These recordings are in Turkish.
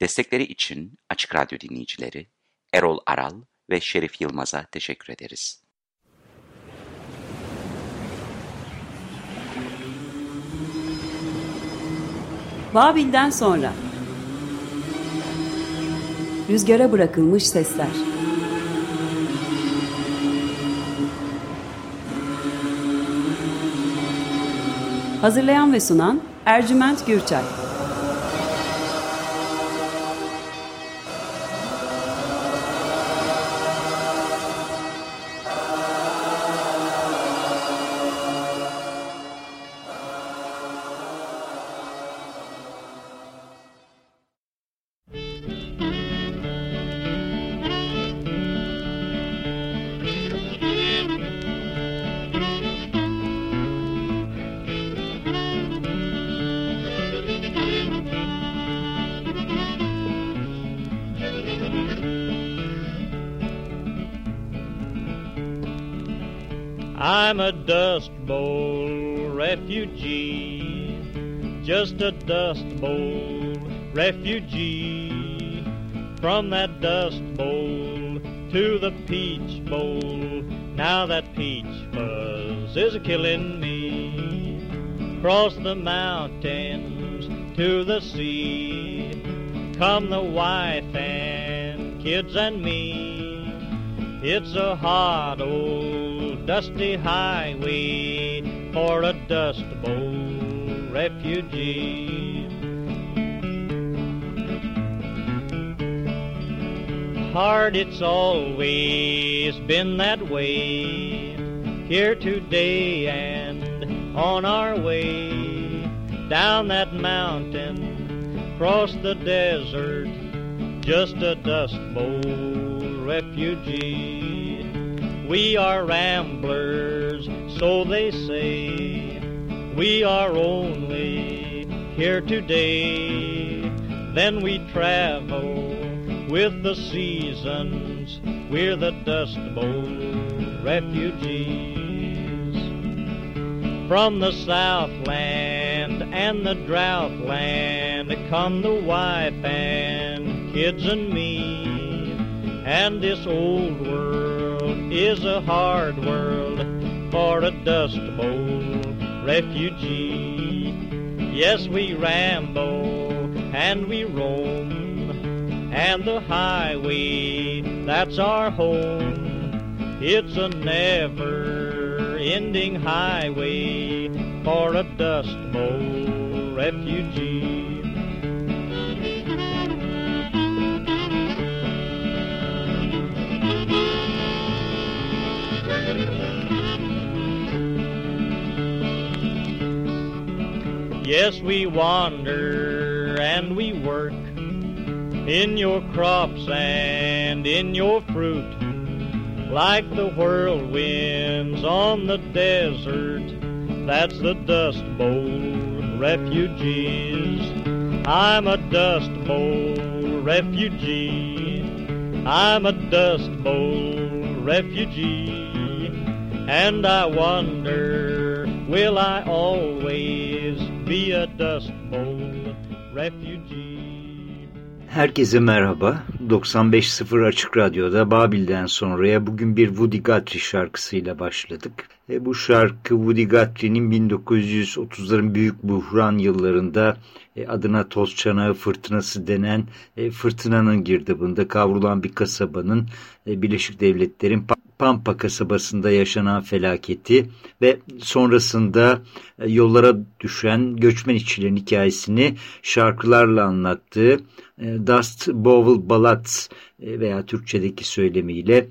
Destekleri için Açık Radyo dinleyicileri Erol Aral ve Şerif Yılmaz'a teşekkür ederiz. Babil'den sonra. Rüzgara bırakılmış sesler. Hazırlayan ve sunan Ercüment Gürçay just a Dust Bowl refugee. From that Dust Bowl to the Peach Bowl, now that peach fuzz is killing me. Cross the mountains to the sea, come the wife and kids and me. It's a hot old dusty highway for a dust refugee. Hard it's always been that way, here today and on our way, down that mountain, across the desert, just a dust bowl refugee. We are ramblers, so they say. We are only here today. Then we travel with the seasons. We're the Dust Bowl refugees. From the Southland and the Droughtland. come the wife and kids and me. And this old world is a hard world for a Dust Bowl refugee. Yes, we ramble and we roam, and the highway, that's our home. It's a never ending highway for a Dust Bowl refugee. Yes, we wander and we work in your crops and in your fruit, like the whirlwinds on the desert. That's the Dust Bowl refugees. I'm a Dust Bowl refugee. I'm a Dust Bowl refugee. And I wonder, will I always be a Dust Bowl refugee? Herkese merhaba. 95.0 Açık Radyo'da Babil'den sonraya bugün bir Woody Guthrie şarkısıyla başladık. E, bu şarkı Woody Guthrie'nin 1930'ların büyük buhran yıllarında e, adına toz çanağı fırtınası denen e, fırtınanın girdabında kavrulan bir kasabanın e, Birleşik Devletler'in Pampa kasabasında yaşanan felaketi ve sonrasında e, yollara düşen göçmen işçilerin hikayesini şarkılarla anlattığı e, Dust Bowl Ballads e, veya Türkçedeki söylemiyle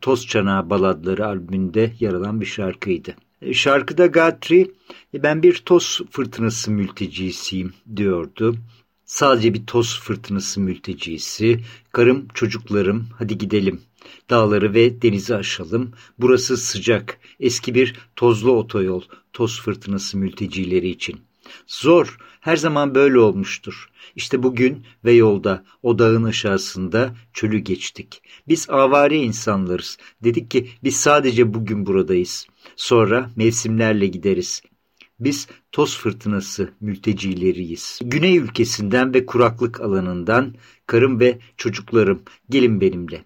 Toz Çanağı Baladları albümünde yer alan bir şarkıydı. Şarkıda Guthrie ben bir toz fırtınası mültecisiyim diyordu. Sadece bir toz fırtınası mültecisi, karım çocuklarım hadi gidelim Dağları ve denizi aşalım. Burası sıcak, eski bir tozlu otoyol, toz fırtınası mültecileri için. Zor, her zaman böyle olmuştur. İşte bugün ve yolda, o dağın aşağısında çölü geçtik. Biz avare insanlarız. Dedik ki biz sadece bugün buradayız. Sonra mevsimlerle gideriz. Biz toz fırtınası mültecileriyiz. Güney ülkesinden ve kuraklık alanından karım ve çocuklarım gelin benimle.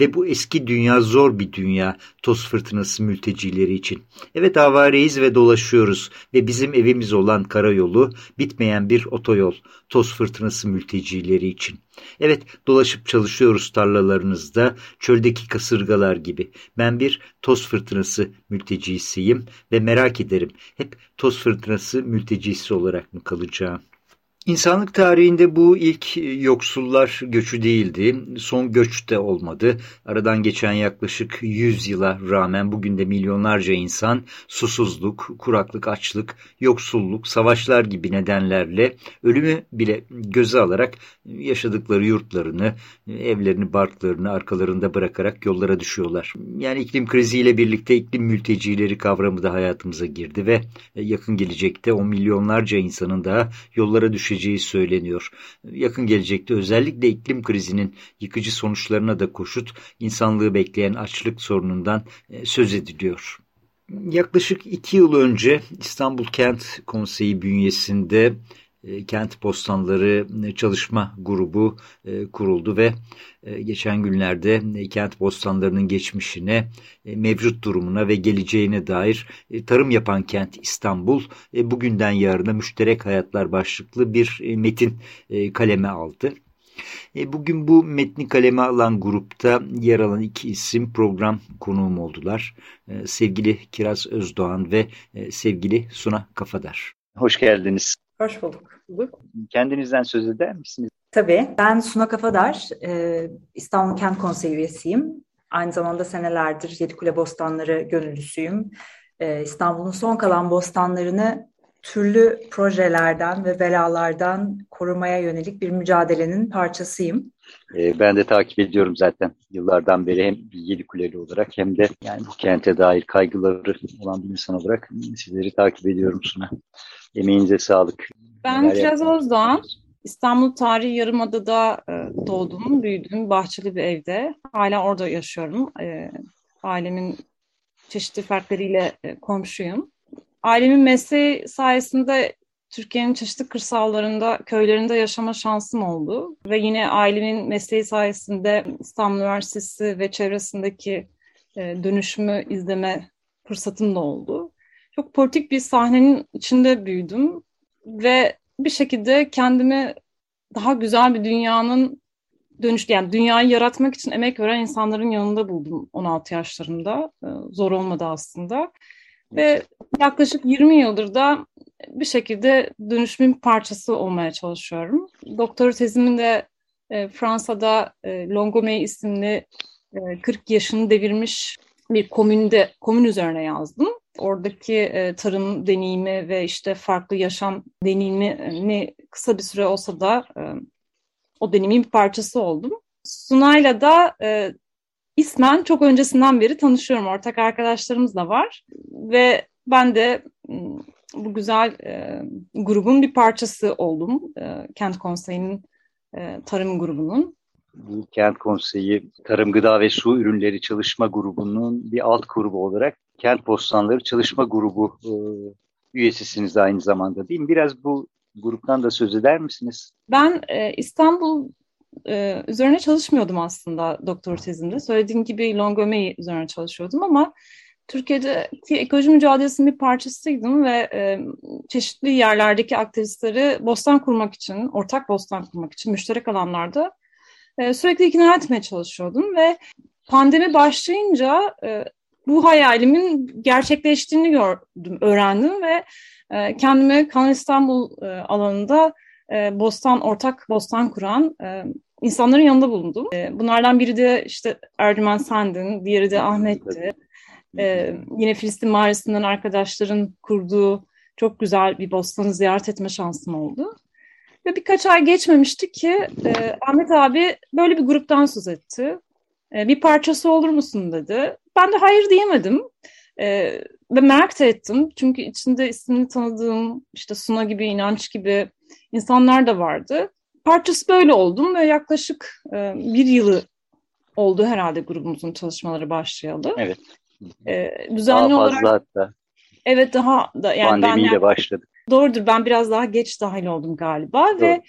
Ve bu eski dünya zor bir dünya toz fırtınası mültecileri için. Evet avareyiz ve dolaşıyoruz ve bizim evimiz olan karayolu bitmeyen bir otoyol toz fırtınası mültecileri için. Evet dolaşıp çalışıyoruz tarlalarınızda çöldeki kasırgalar gibi. Ben bir toz fırtınası mültecisiyim ve merak ederim hep toz fırtınası mültecisi olarak mı kalacağım? İnsanlık tarihinde bu ilk yoksullar göçü değildi. Son göç de olmadı. Aradan geçen yaklaşık 100 yıla rağmen bugün de milyonlarca insan susuzluk, kuraklık, açlık, yoksulluk, savaşlar gibi nedenlerle ölümü bile göze alarak yaşadıkları yurtlarını, evlerini, barklarını arkalarında bırakarak yollara düşüyorlar. Yani iklim kriziyle birlikte iklim mültecileri kavramı da hayatımıza girdi ve yakın gelecekte o milyonlarca insanın daha yollara düşeceği düşeceği söyleniyor. Yakın gelecekte özellikle iklim krizinin yıkıcı sonuçlarına da koşut insanlığı bekleyen açlık sorunundan e, söz ediliyor. Yaklaşık iki yıl önce İstanbul Kent Konseyi bünyesinde Kent Postanları e, Çalışma Grubu e, kuruldu ve geçen günlerde kent postanlarının geçmişine, mevcut durumuna ve geleceğine dair tarım yapan kent İstanbul bugünden yarına müşterek hayatlar başlıklı bir metin kaleme aldı. Bugün bu metni kaleme alan grupta yer alan iki isim program konuğum oldular. Sevgili Kiraz Özdoğan ve sevgili Suna Kafadar. Hoş geldiniz. Hoş bulduk. Kendinizden söz eder misiniz? Tabii. Ben Suna Kafadar, e, İstanbul Kent Konseyi üyesiyim. Aynı zamanda senelerdir Yedikule Bostanları gönüllüsüyüm. E, İstanbul'un son kalan bostanlarını türlü projelerden ve belalardan korumaya yönelik bir mücadelenin parçasıyım. E, ben de takip ediyorum zaten yıllardan beri hem Yedi Kuleli olarak hem de yani bu kente dair kaygıları olan bir insan olarak sizleri takip ediyorum Suna. Emeğinize sağlık. Ben Kiraz Özdoğan. İstanbul Tarihi Yarımada'da e, doğdum, büyüdüm. Bahçeli bir evde. Hala orada yaşıyorum. E, ailemin çeşitli fertleriyle e, komşuyum. Ailemin mesleği sayesinde Türkiye'nin çeşitli kırsallarında, köylerinde yaşama şansım oldu. Ve yine ailemin mesleği sayesinde İstanbul Üniversitesi ve çevresindeki dönüşümü izleme fırsatım da oldu çok politik bir sahnenin içinde büyüdüm ve bir şekilde kendimi daha güzel bir dünyanın dönüş yani dünyayı yaratmak için emek veren insanların yanında buldum 16 yaşlarımda. Ee, zor olmadı aslında. Ve yaklaşık 20 yıldır da bir şekilde dönüşümün parçası olmaya çalışıyorum. Doktor tezimin de e, Fransa'da e, Longomey isimli e, 40 yaşını devirmiş bir komünde komün üzerine yazdım oradaki e, tarım deneyimi ve işte farklı yaşam deneyimini kısa bir süre olsa da e, o deneyimin bir parçası oldum. Sunay'la da e, ismen çok öncesinden beri tanışıyorum. Ortak arkadaşlarımız da var ve ben de bu güzel e, grubun bir parçası oldum. E, Kent Konseyi'nin e, tarım grubunun. Bu Kent Konseyi Tarım Gıda ve Su Ürünleri Çalışma Grubu'nun bir alt grubu olarak Kent Bostanları Çalışma Grubu e, üyesisiniz aynı zamanda değil mi? Biraz bu gruptan da söz eder misiniz? Ben e, İstanbul e, üzerine çalışmıyordum aslında doktor tezimde. Söylediğim gibi Longomey üzerine çalışıyordum ama Türkiye'deki ekoloji mücadelesinin bir parçasıydım ve e, çeşitli yerlerdeki aktivistleri bostan kurmak için, ortak bostan kurmak için müşterek alanlarda e, sürekli ikna etmeye çalışıyordum ve pandemi başlayınca e, bu hayalimin gerçekleştiğini gördüm, öğrendim ve e, kendimi Kanal İstanbul e, alanında e, bostan, ortak bostan kuran e, insanların yanında bulundum. E, bunlardan biri de işte Ercüment Sendin, diğeri de Ahmet'ti. E, yine Filistin Mağarası'ndan arkadaşların kurduğu çok güzel bir bostanı ziyaret etme şansım oldu. Ve birkaç ay geçmemişti ki e, Ahmet abi böyle bir gruptan söz etti. E, bir parçası olur musun dedi. Ben de hayır diyemedim. E, ve merak da ettim. Çünkü içinde ismini tanıdığım işte Suna gibi, inanç gibi insanlar da vardı. Parçası böyle oldum ve yaklaşık e, bir yılı oldu herhalde grubumuzun çalışmaları başlayalı. Evet. E, düzenli Daha fazla olarak, hatta. Evet daha da yani pandemiyle ben, başladık. Doğrudur ben biraz daha geç dahil oldum galiba Doğru. ve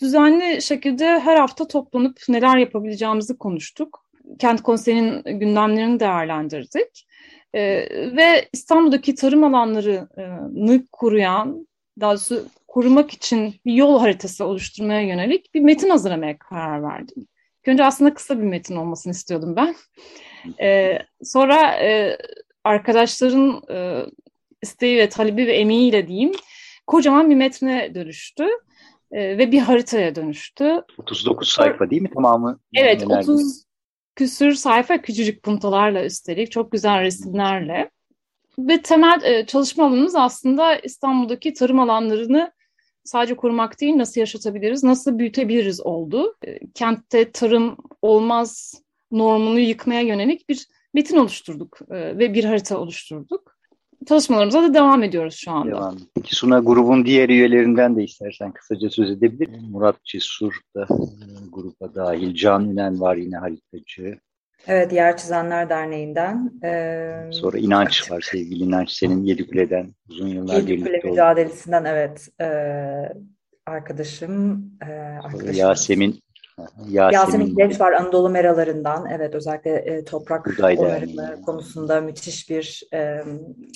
düzenli şekilde her hafta toplanıp neler yapabileceğimizi konuştuk. Kent Konseyi'nin gündemlerini değerlendirdik. Ee, ve İstanbul'daki tarım alanlarını kuruyan, daha doğrusu korumak için bir yol haritası oluşturmaya yönelik bir metin hazırlamaya karar verdim. Önce aslında kısa bir metin olmasını istiyordum ben. Ee, sonra e, arkadaşların e, isteği ve talebi ve emeğiyle diyeyim kocaman bir metne dönüştü e, ve bir haritaya dönüştü. 39 sayfa değil mi tamamı? Evet 30 küsür sayfa küçücük puntolarla üstelik çok güzel resimlerle. Ve temel e, çalışma alanımız aslında İstanbul'daki tarım alanlarını sadece korumak değil nasıl yaşatabiliriz, nasıl büyütebiliriz oldu. E, kentte tarım olmaz normunu yıkmaya yönelik bir metin oluşturduk e, ve bir harita oluşturduk. Çalışmalarımıza da devam ediyoruz şu anda. Devam. Peki Suna grubun diğer üyelerinden de istersen kısaca söz edebilir miyim? Murat Cesur da e, gruba dahil. Can Ünen var yine haritacı. Evet, Yer Çizenler Derneği'nden. Ee, Sonra İnanç evet. var, sevgili İnanç. Senin Yedikule'den uzun yıllar Yedikule birlikte Yedikule mücadelesinden evet. E, arkadaşım. E, arkadaşım. Yasemin Yasemin, Yasemin Genç var Anadolu Meralarından. Evet özellikle e, toprak onarımı konusunda müthiş bir e,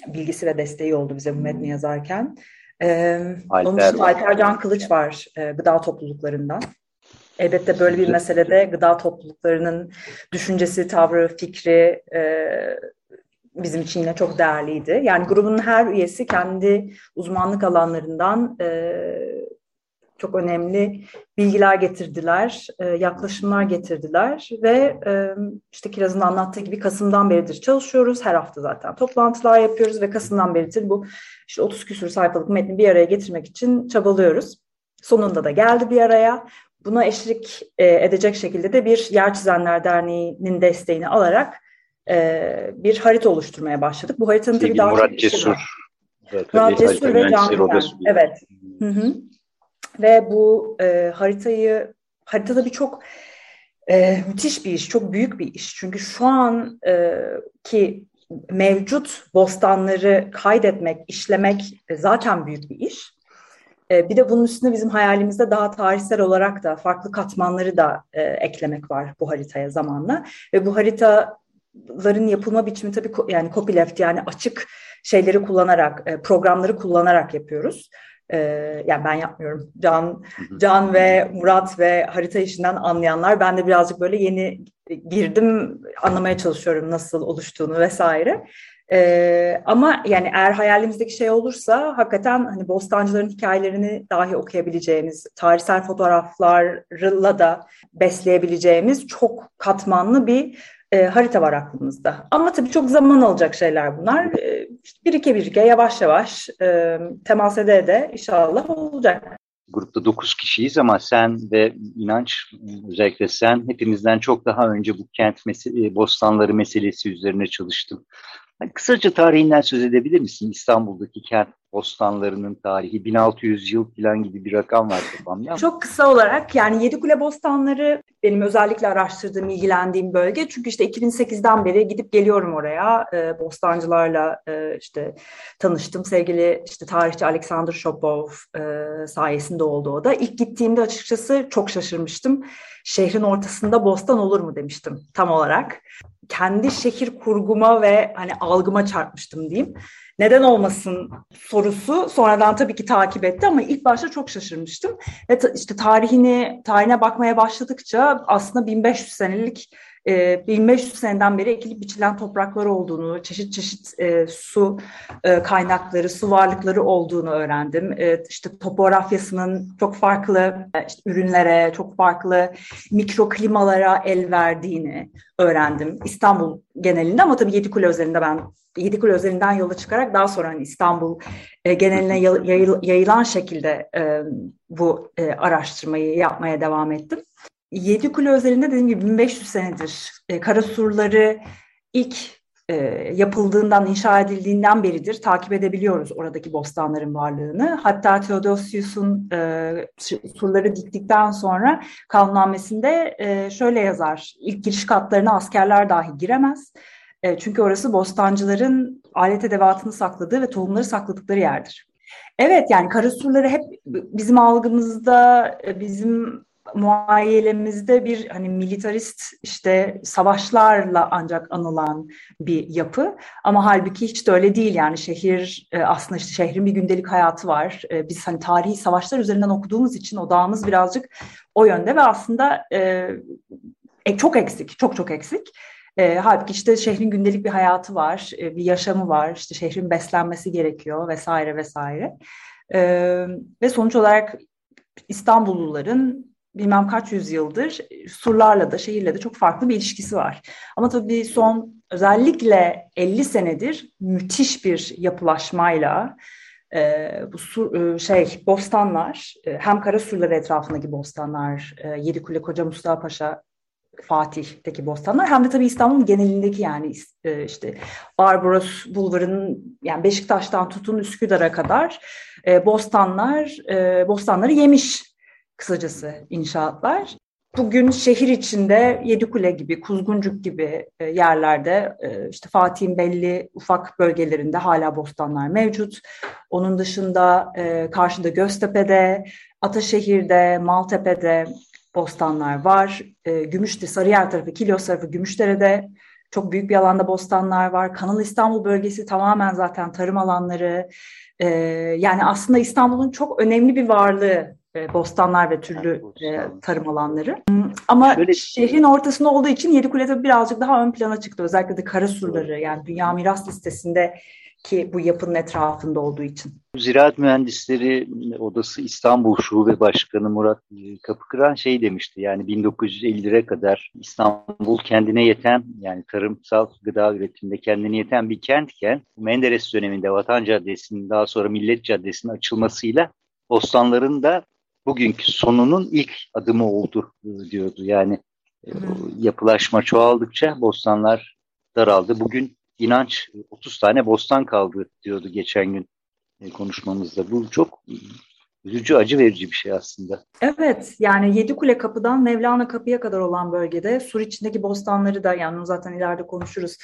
bilgisi ve desteği oldu bize bu metni yazarken. E, Alper, onun için Alper Can Kılıç var e, gıda topluluklarından. Elbette böyle bir meselede gıda topluluklarının düşüncesi, tavrı, fikri e, bizim için yine çok değerliydi. Yani grubun her üyesi kendi uzmanlık alanlarından e, çok önemli bilgiler getirdiler, e, yaklaşımlar getirdiler ve e, işte Kiraz'ın anlattığı gibi Kasım'dan beridir çalışıyoruz. Her hafta zaten toplantılar yapıyoruz ve Kasım'dan beridir bu işte 30 küsur sayfalık metni bir araya getirmek için çabalıyoruz. Sonunda da geldi bir araya. Buna eşlik e, edecek şekilde de bir Yer Çizenler Derneği'nin desteğini alarak e, bir harita oluşturmaya başladık. Bu haritanın tabii daha Murat Cesur. Murat Cesur ve Can Evet. Hı hı. Ve bu e, haritayı, haritada birçok e, müthiş bir iş, çok büyük bir iş. Çünkü şu an e, ki mevcut bostanları kaydetmek, işlemek zaten büyük bir iş. E, bir de bunun üstüne bizim hayalimizde daha tarihsel olarak da farklı katmanları da e, eklemek var bu haritaya zamanla. Ve bu haritaların yapılma biçimi tabii yani copyleft yani açık şeyleri kullanarak, e, programları kullanarak yapıyoruz. Ee, yani ben yapmıyorum. Can, Can ve Murat ve harita işinden anlayanlar. Ben de birazcık böyle yeni girdim, anlamaya çalışıyorum nasıl oluştuğunu vesaire. Ee, ama yani eğer hayalimizdeki şey olursa hakikaten hani bostancıların hikayelerini dahi okuyabileceğimiz, tarihsel fotoğraflarla da besleyebileceğimiz çok katmanlı bir e, harita var aklımızda. Ama tabii çok zaman alacak şeyler bunlar. E, birike birike yavaş yavaş e, temas ede ede inşallah olacak. Grupta dokuz kişiyiz ama sen ve inanç özellikle sen hepimizden çok daha önce bu kent mesele, bostanları meselesi üzerine çalıştın. Yani kısaca tarihinden söz edebilir misin? İstanbul'daki kent bostanlarının tarihi 1600 yıl falan gibi bir rakam var kafamda. Çok kısa olarak yani Yedikule Bostanları benim özellikle araştırdığım, ilgilendiğim bölge. Çünkü işte 2008'den beri gidip geliyorum oraya. E, bostancılarla e, işte tanıştım. Sevgili işte tarihçi Alexander Shopov e, sayesinde oldu o da. İlk gittiğimde açıkçası çok şaşırmıştım. Şehrin ortasında bostan olur mu demiştim tam olarak kendi şehir kurguma ve hani algıma çarpmıştım diyeyim. Neden olmasın sorusu sonradan tabii ki takip etti ama ilk başta çok şaşırmıştım. Ve işte tarihini tarihine bakmaya başladıkça aslında 1500 senelik 1500 e, seneden beri ekilip biçilen topraklar olduğunu, çeşit çeşit e, su e, kaynakları, su varlıkları olduğunu öğrendim. E, işte topografyasının çok farklı e, işte ürünlere, çok farklı mikroklimalara el verdiğini öğrendim. İstanbul genelinde ama tabii Yedikule özelinde ben Yedikule özelinden yola çıkarak daha sonra hani İstanbul e, geneline yayıl, yayılan şekilde e, bu e, araştırmayı yapmaya devam ettim. Yedi Kule özelinde dediğim gibi 1500 senedir e, karasurları ilk e, yapıldığından, inşa edildiğinden beridir takip edebiliyoruz oradaki bostanların varlığını. Hatta Theodosius'un e, surları diktikten sonra kanunnamesinde e, şöyle yazar, ilk giriş katlarına askerler dahi giremez. E, çünkü orası bostancıların alet edevatını sakladığı ve tohumları sakladıkları yerdir. Evet yani karasurları hep bizim algımızda, e, bizim muayyelemizde bir hani militarist işte savaşlarla ancak anılan bir yapı ama halbuki hiç de öyle değil yani şehir e, aslında işte şehrin bir gündelik hayatı var. E, biz hani tarihi savaşlar üzerinden okuduğumuz için odağımız birazcık o yönde ve aslında e, çok eksik, çok çok eksik. E, halbuki işte şehrin gündelik bir hayatı var, e, bir yaşamı var, işte şehrin beslenmesi gerekiyor vesaire vesaire. E, ve sonuç olarak İstanbulluların bilmem kaç yüzyıldır surlarla da şehirle de çok farklı bir ilişkisi var. Ama tabii son özellikle 50 senedir müthiş bir yapılaşmayla e, bu sur, e, şey bostanlar e, hem kara surları etrafındaki bostanlar e, Yedikule Koca Mustafa Paşa Fatih'teki bostanlar hem de tabii İstanbul'un genelindeki yani e, işte Barbaros Bulvarı'nın yani Beşiktaş'tan tutun Üsküdar'a kadar e, bostanlar e, bostanları yemiş kısacası inşaatlar. Bugün şehir içinde Yedikule gibi, Kuzguncuk gibi e, yerlerde e, işte Fatih'in belli ufak bölgelerinde hala bostanlar mevcut. Onun dışında e, karşıda Göztepe'de, Ataşehir'de, Maltepe'de bostanlar var. Gümüşte, Sarıyer tarafı, Kilyos tarafı Gümüşdere'de çok büyük bir alanda bostanlar var. Kanal İstanbul bölgesi tamamen zaten tarım alanları. Yani aslında İstanbul'un çok önemli bir varlığı e, bostanlar ve türlü e, tarım alanları. Ama Şöyle... şehrin ortasında olduğu için Yedikule tabii birazcık daha ön plana çıktı. Özellikle de Karasurları yani Dünya Miras Listesi'nde ki bu yapının etrafında olduğu için. Ziraat Mühendisleri Odası İstanbul Şube Başkanı Murat Kapıkıran şey demişti yani 1950'lere kadar İstanbul kendine yeten yani tarımsal gıda üretiminde kendine yeten bir kentken Menderes döneminde Vatan Caddesi'nin daha sonra Millet Caddesi'nin açılmasıyla bostanların da bugünkü sonunun ilk adımı oldu diyordu. Yani e, yapılaşma çoğaldıkça bostanlar daraldı. Bugün inanç 30 tane bostan kaldı diyordu geçen gün e, konuşmamızda. Bu çok üzücü, acı verici bir şey aslında. Evet, yani Yedikule Kapı'dan Mevlana Kapı'ya kadar olan bölgede sur içindeki bostanları da, yani zaten ileride konuşuruz,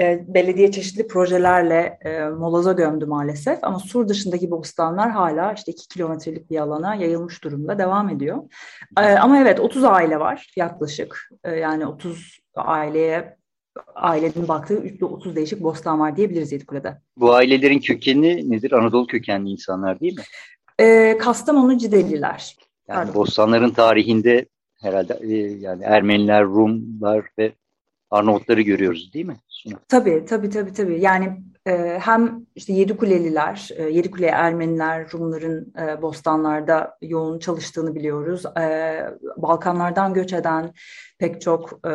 e, belediye çeşitli projelerle e, molaza gömdü maalesef. Ama sur dışındaki bostanlar hala işte iki kilometrelik bir alana yayılmış durumda, devam ediyor. E, ama evet, 30 aile var yaklaşık. E, yani 30 aileye ailenin baktığı 30 değişik bostan var diyebiliriz Yedikule'de. Bu ailelerin kökeni nedir? Anadolu kökenli insanlar değil mi? E, Kastamonu Cideliler. Yani Pardon. bostanların tarihinde herhalde e, yani Ermeniler, Rumlar ve Arnavutları görüyoruz değil mi? Suna? Tabii tabii tabii tabii. Yani e, hem işte Yedikuleliler, e, Yedikule Ermeniler, Rumların e, bostanlarda yoğun çalıştığını biliyoruz. E, Balkanlardan göç eden pek çok e,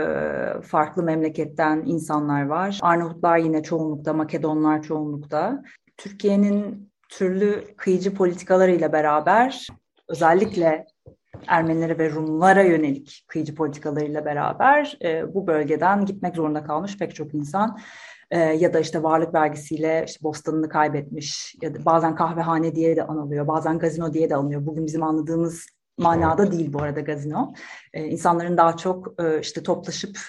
farklı memleketten insanlar var. Arnavutlar yine çoğunlukta, Makedonlar çoğunlukta. Türkiye'nin türlü kıyıcı politikalarıyla beraber özellikle Ermenilere ve Rumlara yönelik kıyıcı politikalarıyla beraber e, bu bölgeden gitmek zorunda kalmış pek çok insan e, ya da işte varlık vergisiyle işte bostanını kaybetmiş ya da bazen kahvehane diye de anılıyor, bazen gazino diye de anılıyor. Bugün bizim anladığımız manada değil bu arada gazino. E, insanların daha çok e, işte toplaşıp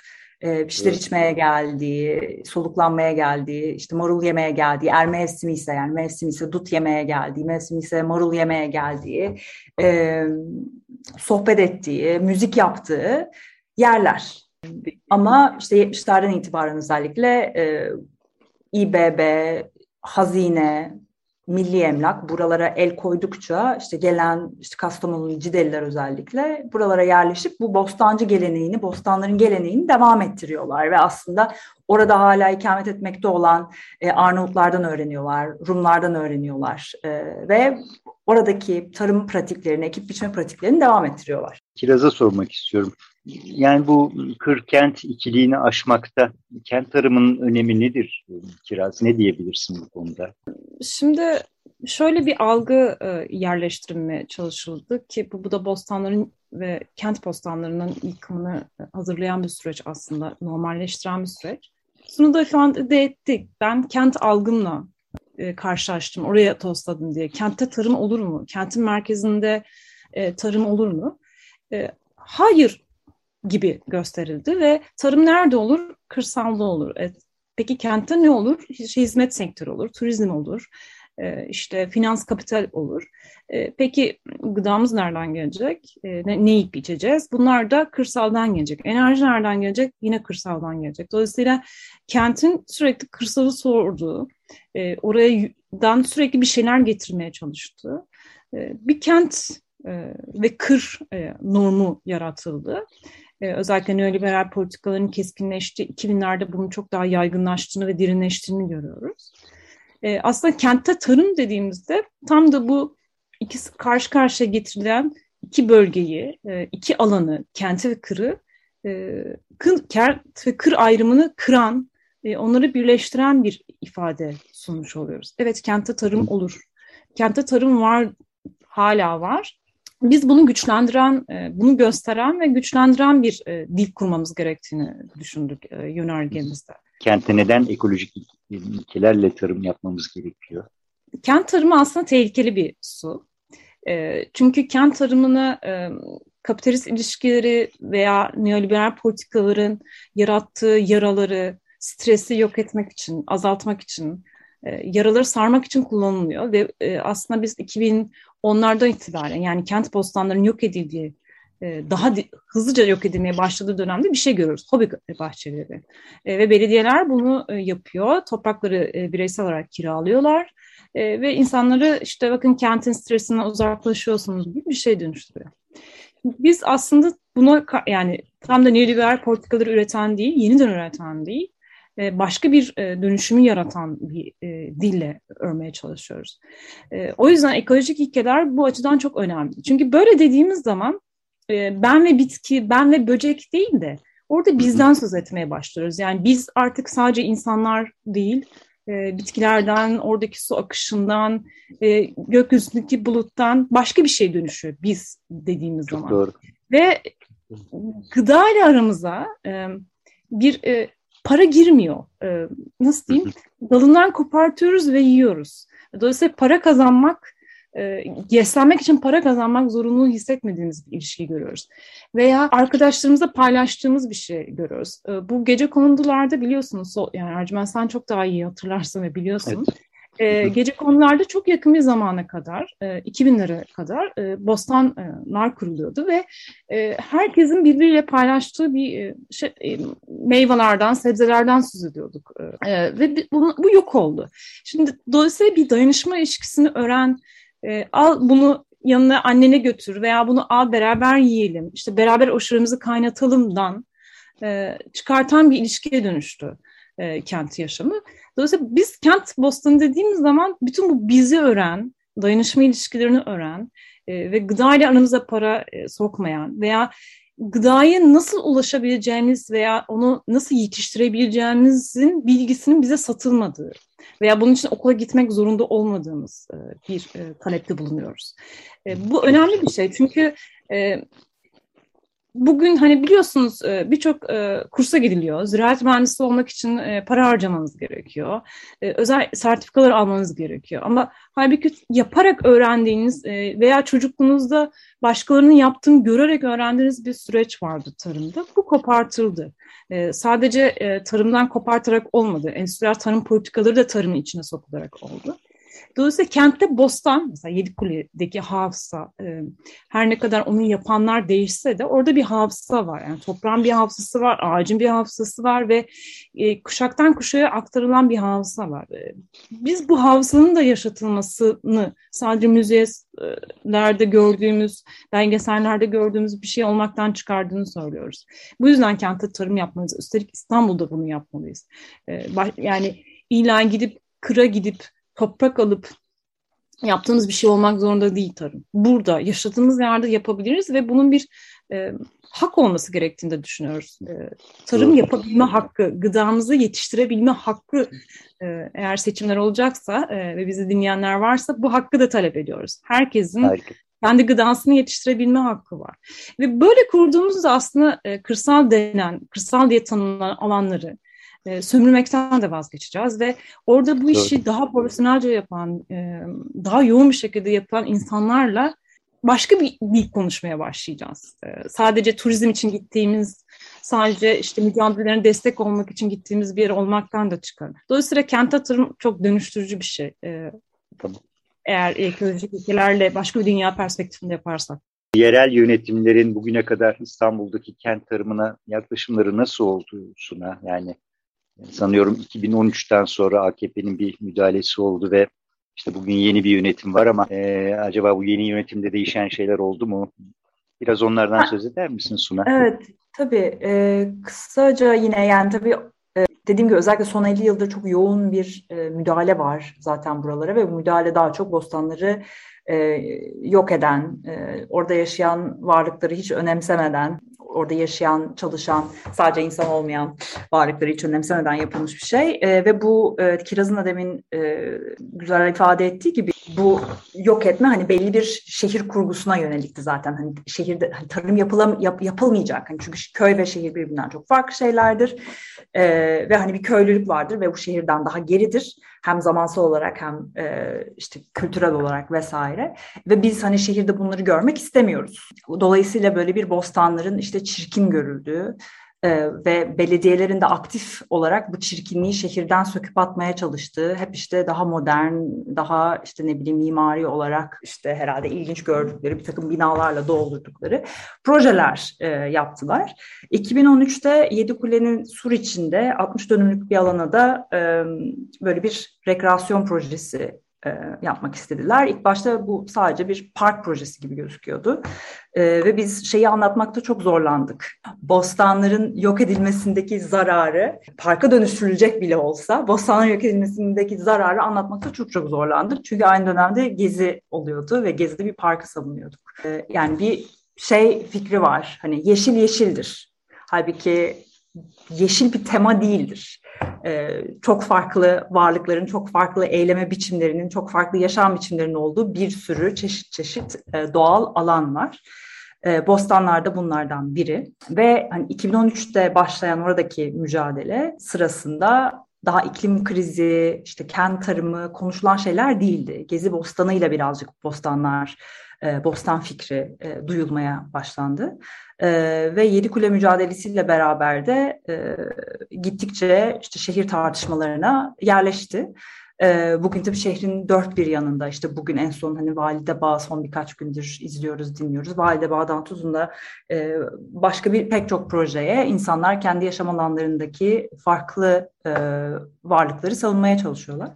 e, bir şeyler içmeye geldiği, soluklanmaya geldiği, işte marul yemeye geldiği, er mevsimi ise yani mevsim ise dut yemeye geldiği, mevsim ise marul yemeye geldiği, e, sohbet ettiği, müzik yaptığı yerler. Ama işte 70'lerden itibaren özellikle e, İBB, hazine, milli emlak buralara el koydukça işte gelen işte Kastamonulu Cideliler özellikle buralara yerleşip bu bostancı geleneğini, bostanların geleneğini devam ettiriyorlar ve aslında orada hala ikamet etmekte olan e, Arnavutlardan öğreniyorlar, Rumlardan öğreniyorlar e, ve oradaki tarım pratiklerini, ekip biçme pratiklerini devam ettiriyorlar. Kiraz'a sormak istiyorum. Yani bu kır kent ikiliğini aşmakta kent tarımının önemi nedir Kiraz? Ne diyebilirsin bu konuda? Şimdi şöyle bir algı e, yerleştirilmeye çalışıldı ki bu, bu da bostanların ve kent bostanlarının yıkımını hazırlayan bir süreç aslında, normalleştiren bir süreç. Bunu da ifade ettik. Ben kent algımla e, karşılaştım, oraya tosladım diye. Kentte tarım olur mu? Kentin merkezinde e, tarım olur mu? Hayır gibi gösterildi ve tarım nerede olur? Kırsalda olur. E, Peki kentte ne olur? İşte hizmet sektörü olur, turizm olur, e, işte finans kapital olur. E, peki gıdamız nereden gelecek? E, ne, ne yiyip içeceğiz? Bunlar da kırsaldan gelecek. Enerji nereden gelecek? Yine kırsaldan gelecek. Dolayısıyla kentin sürekli kırsalı sorduğu, oradan sürekli bir şeyler getirmeye çalıştığı bir kent ve kır normu yaratıldı. Özellikle neoliberal politikaların keskinleştiği 2000'lerde bunun çok daha yaygınlaştığını ve derinleştiğini görüyoruz. E, aslında kentte tarım dediğimizde tam da bu ikisi karşı karşıya getirilen iki bölgeyi, e, iki alanı, kenti ve kırı, e, kent ve kır ayrımını kıran, e, onları birleştiren bir ifade sunmuş oluyoruz. Evet kentte tarım olur. Kentte tarım var, hala var. Biz bunu güçlendiren, e, bunu gösteren ve güçlendiren bir e, dil kurmamız gerektiğini düşündük e, yönergemizde. Kente neden ekolojik ilkelerle tarım yapmamız gerekiyor? Kent tarımı aslında tehlikeli bir su. Çünkü kent tarımını kapitalist ilişkileri veya neoliberal politikaların yarattığı yaraları, stresi yok etmek için, azaltmak için, yaraları sarmak için kullanılıyor ve aslında biz 2010'lardan itibaren yani kent bostanlarının yok edildiği e, daha hızlıca yok edilmeye başladığı dönemde bir şey görüyoruz. Hobi bahçeleri. E, ve belediyeler bunu e, yapıyor. Toprakları bireysel olarak kiralıyorlar. Ve insanları işte bakın kentin stresinden uzaklaşıyorsunuz gibi bir şey dönüştürüyor. Biz aslında buna yani tam da neoliberal politikaları üreten değil, yeniden üreten değil, başka bir dönüşümü yaratan bir dille örmeye çalışıyoruz. O yüzden ekolojik ilkeler bu açıdan çok önemli. Çünkü böyle dediğimiz zaman e, ben ve bitki, ben ve böcek değil de orada bizden söz etmeye başlıyoruz. Yani biz artık sadece insanlar değil, e, bitkilerden, oradaki su akışından, e, gökyüzündeki buluttan başka bir şey dönüşüyor biz dediğimiz Çok zaman. Doğru. Ve gıda ile aramıza e, bir e, para girmiyor. E, nasıl diyeyim? Dalından kopartıyoruz ve yiyoruz. Dolayısıyla para kazanmak e, beslenmek için para kazanmak zorunluluğu hissetmediğimiz bir ilişki görüyoruz. Veya arkadaşlarımızla paylaştığımız bir şey görüyoruz. E, bu gece kondularda biliyorsunuz, yani Ercüment sen çok daha iyi hatırlarsın ve biliyorsun. Evet. E, gece konularda çok yakın bir zamana kadar, e, 2000'lere kadar e, bostanlar kuruluyordu ve e, herkesin birbiriyle paylaştığı bir e, şey, e, meyvelerden, sebzelerden söz ediyorduk. E, ve bu, bu yok oldu. Şimdi dolayısıyla bir dayanışma ilişkisini öğren, e, al bunu yanına annene götür veya bunu al beraber yiyelim, işte beraber oşurumuzu kaynatalımdan e, çıkartan bir ilişkiye dönüştü e, kent yaşamı. Dolayısıyla biz kent bostanı dediğimiz zaman bütün bu bizi öğren, dayanışma ilişkilerini öğren e, ve gıda ile aramıza para e, sokmayan veya gıdaya nasıl ulaşabileceğimiz veya onu nasıl yetiştirebileceğimizin bilgisinin bize satılmadığı veya bunun için okula gitmek zorunda olmadığımız e, bir e, talepte bulunuyoruz. E, bu önemli bir şey çünkü bugün hani biliyorsunuz birçok kursa gidiliyor. Ziraat mühendisi olmak için para harcamanız gerekiyor. Özel sertifikalar almanız gerekiyor. Ama halbuki yaparak öğrendiğiniz veya çocukluğunuzda başkalarının yaptığını görerek öğrendiğiniz bir süreç vardı tarımda. Bu kopartıldı. Sadece tarımdan kopartarak olmadı. Endüstriyel tarım politikaları da tarımın içine sokularak oldu. Dolayısıyla kentte bostan, mesela Yedikule'deki hafıza, e, her ne kadar onu yapanlar değişse de orada bir hafıza var. Yani toprağın bir hafızası var, ağacın bir hafızası var ve e, kuşaktan kuşaya aktarılan bir hafıza var. E, biz bu hafızanın da yaşatılmasını sadece müzelerde gördüğümüz, belgesellerde gördüğümüz bir şey olmaktan çıkardığını söylüyoruz. Bu yüzden kentte tarım yapmalıyız. Üstelik İstanbul'da bunu yapmalıyız. E, yani ilan gidip kıra gidip toprak alıp yaptığımız bir şey olmak zorunda değil tarım. Burada yaşadığımız yerde yapabiliriz ve bunun bir e, hak olması gerektiğini de düşünüyoruz. E, tarım yapabilme hakkı, gıdamızı yetiştirebilme hakkı e, eğer seçimler olacaksa e, ve bizi dinleyenler varsa bu hakkı da talep ediyoruz. Herkesin Harika. kendi gıdasını yetiştirebilme hakkı var. Ve böyle kurduğumuzda aslında e, kırsal denen, kırsal diye tanımlanan alanları e, sömürmekten de vazgeçeceğiz ve orada bu işi daha profesyonelce yapan, e, daha yoğun bir şekilde yapan insanlarla başka bir dil konuşmaya başlayacağız. E, sadece turizm için gittiğimiz sadece işte mücadelelerine destek olmak için gittiğimiz bir yer olmaktan da çıkar. Dolayısıyla kent hatırım çok dönüştürücü bir şey. Ee, Tamam. Eğer ekolojik ülkelerle başka bir dünya perspektifinde yaparsak. Yerel yönetimlerin bugüne kadar İstanbul'daki kent tarımına yaklaşımları nasıl oldu Suna? Yani sanıyorum 2013'ten sonra AKP'nin bir müdahalesi oldu ve işte bugün yeni bir yönetim var ama e, acaba bu yeni yönetimde değişen şeyler oldu mu? Biraz onlardan söz eder misin Suna? Evet, tabii. E, kısaca yine yani tabii e, dediğim gibi özellikle son 50 yıldır çok yoğun bir e, müdahale var zaten buralara ve bu müdahale daha çok bostanları e, yok eden, e, orada yaşayan varlıkları hiç önemsemeden orada yaşayan, çalışan, sadece insan olmayan varlıkları hiç önemsemeden yapılmış bir şey. E, ve bu e, Kiraz'ın da demin e, güzel ifade ettiği gibi bu yok etme hani belli bir şehir kurgusuna yönelikti zaten. Hani şehirde hani tarım yapılam, yap, yapılmayacak. Hani çünkü köy ve şehir birbirinden çok farklı şeylerdir. E, ve hani bir köylülük vardır ve bu şehirden daha geridir. Hem zamansal olarak hem e, işte kültürel olarak vesaire. Ve biz hani şehirde bunları görmek istemiyoruz. Dolayısıyla böyle bir bostanların işte çirkin görüldüğü, ee, ve belediyelerin de aktif olarak bu çirkinliği şehirden söküp atmaya çalıştığı, hep işte daha modern, daha işte ne bileyim mimari olarak işte herhalde ilginç gördükleri bir takım binalarla doldurdukları projeler e, yaptılar. 2013'te Yedikule'nin sur içinde 60 dönümlük bir alana da e, böyle bir rekreasyon projesi e, yapmak istediler. İlk başta bu sadece bir park projesi gibi gözüküyordu. E, ve biz şeyi anlatmakta çok zorlandık. Bostanların yok edilmesindeki zararı, parka dönüştürülecek bile olsa bostanların yok edilmesindeki zararı anlatmakta çok çok zorlandık. Çünkü aynı dönemde gezi oluyordu ve gezide bir parkı savunuyorduk. E, yani bir şey fikri var. Hani yeşil yeşildir. Halbuki yeşil bir tema değildir e, çok farklı varlıkların, çok farklı eyleme biçimlerinin, çok farklı yaşam biçimlerinin olduğu bir sürü çeşit çeşit e, doğal alan var. E, Bostanlar da bunlardan biri ve hani 2013'te başlayan oradaki mücadele sırasında daha iklim krizi, işte kent tarımı konuşulan şeyler değildi. Gezi bostanıyla birazcık bostanlar, e, bostan fikri e, duyulmaya başlandı. E, ve Yedikule mücadelesiyle beraber de e, gittikçe işte şehir tartışmalarına yerleşti. E, bugün tabii şehrin dört bir yanında işte bugün en son hani Valide Bağ son birkaç gündür izliyoruz, dinliyoruz. Valide Bağ'dan tutun da e, başka bir pek çok projeye insanlar kendi yaşam alanlarındaki farklı e, varlıkları savunmaya çalışıyorlar.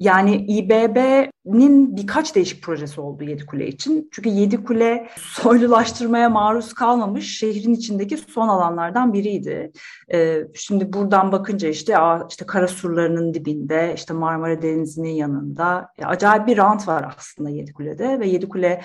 Yani İBB'nin birkaç değişik projesi oldu Yedikule için. Çünkü Yedikule soylulaştırmaya maruz kalmamış şehrin içindeki son alanlardan biriydi. Ee, şimdi buradan bakınca işte işte Karasurlarının dibinde, işte Marmara Denizi'nin yanında acayip bir rant var aslında Yedikule'de ve Yedikule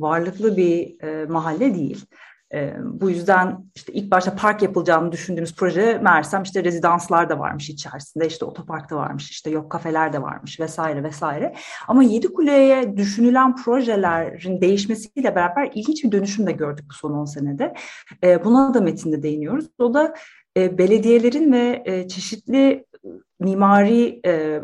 varlıklı bir e, mahalle değil. E, bu yüzden işte ilk başta park yapılacağını düşündüğümüz proje meğersem işte rezidanslar da varmış içerisinde, işte otopark da varmış, işte yok kafeler de varmış vesaire vesaire. Ama Yedikule'ye düşünülen projelerin değişmesiyle beraber ilginç bir dönüşüm de gördük bu son 10 senede. E, buna da metinde değiniyoruz. O da e, belediyelerin ve e, çeşitli mimari e,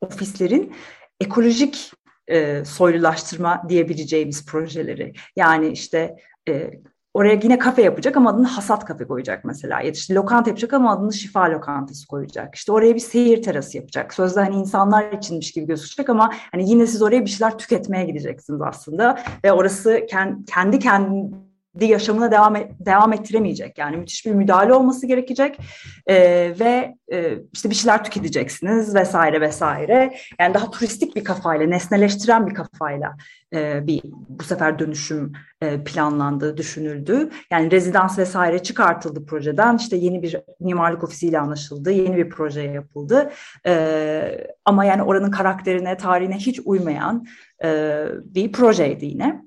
ofislerin ekolojik e, soylulaştırma diyebileceğimiz projeleri. Yani işte e, Oraya yine kafe yapacak ama adını hasat kafe koyacak mesela. Ya işte lokanta yapacak ama adını şifa lokantası koyacak. İşte oraya bir seyir terası yapacak. Sözde hani insanlar içinmiş gibi gözükecek ama hani yine siz oraya bir şeyler tüketmeye gideceksiniz aslında. Ve orası kendi kendi yaşamına devam et, devam ettiremeyecek. Yani müthiş bir müdahale olması gerekecek e, ve e, işte bir şeyler tüketeceksiniz vesaire vesaire. Yani daha turistik bir kafayla, nesneleştiren bir kafayla e, bir bu sefer dönüşüm e, planlandı, düşünüldü. Yani rezidans vesaire çıkartıldı projeden. İşte yeni bir mimarlık ofisiyle anlaşıldı, yeni bir proje yapıldı. E, ama yani oranın karakterine, tarihine hiç uymayan e, bir projeydi yine.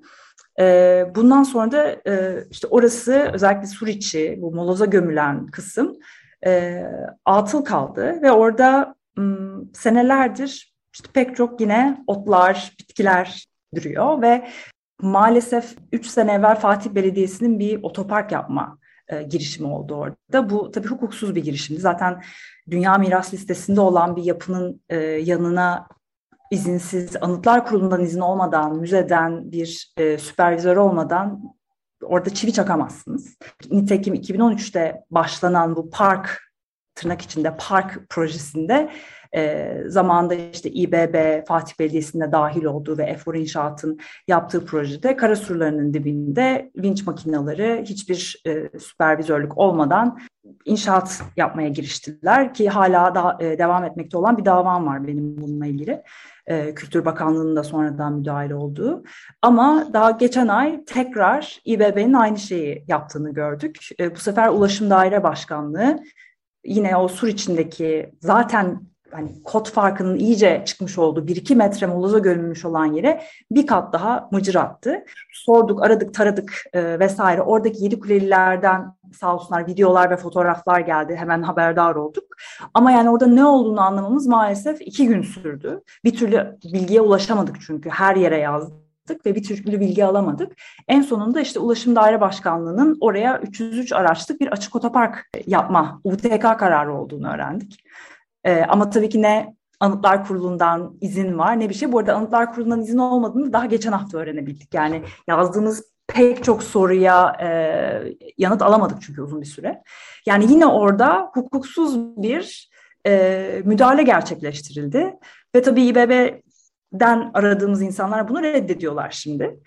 Bundan sonra da işte orası özellikle Suriçi, bu moloza gömülen kısım atıl kaldı ve orada senelerdir işte pek çok yine otlar, bitkiler duruyor ve maalesef 3 sene evvel Fatih Belediyesi'nin bir otopark yapma girişimi oldu orada. Bu tabii hukuksuz bir girişimdi. Zaten Dünya Miras Listesi'nde olan bir yapının yanına izinsiz, Anıtlar Kurulu'ndan izin olmadan, müzeden bir e, süpervizör olmadan orada çivi çakamazsınız. Nitekim 2013'te başlanan bu park tırnak içinde park projesinde e, zamanında işte İBB, Fatih Belediyesi'nde dahil olduğu ve Efor İnşaat'ın yaptığı projede karasurlarının dibinde vinç makineleri hiçbir e, süpervizörlük olmadan inşaat yapmaya giriştiler ki hala da e, devam etmekte olan bir davam var benim bununla ilgili. E, Kültür Bakanlığı'nın da sonradan müdahale olduğu. Ama daha geçen ay tekrar İBB'nin aynı şeyi yaptığını gördük. E, bu sefer Ulaşım Daire Başkanlığı yine o sur içindeki zaten hani kod farkının iyice çıkmış olduğu bir iki metre moloza gömülmüş olan yere bir kat daha mıcır attı. Sorduk, aradık, taradık e, vesaire. Oradaki yedi kulelilerden sağ olsunlar videolar ve fotoğraflar geldi. Hemen haberdar olduk. Ama yani orada ne olduğunu anlamamız maalesef iki gün sürdü. Bir türlü bilgiye ulaşamadık çünkü her yere yazdık ve bir türlü bilgi alamadık. En sonunda işte Ulaşım Daire Başkanlığı'nın oraya 303 araçlık bir açık otopark yapma UTK kararı olduğunu öğrendik. E, ama tabii ki ne Anıtlar Kurulu'ndan izin var ne bir şey. Bu arada Anıtlar Kurulu'ndan izin olmadığını daha geçen hafta öğrenebildik. Yani yazdığımız pek çok soruya e, yanıt alamadık çünkü uzun bir süre. Yani yine orada hukuksuz bir e, müdahale gerçekleştirildi. Ve tabii İBB'den aradığımız insanlar bunu reddediyorlar şimdi.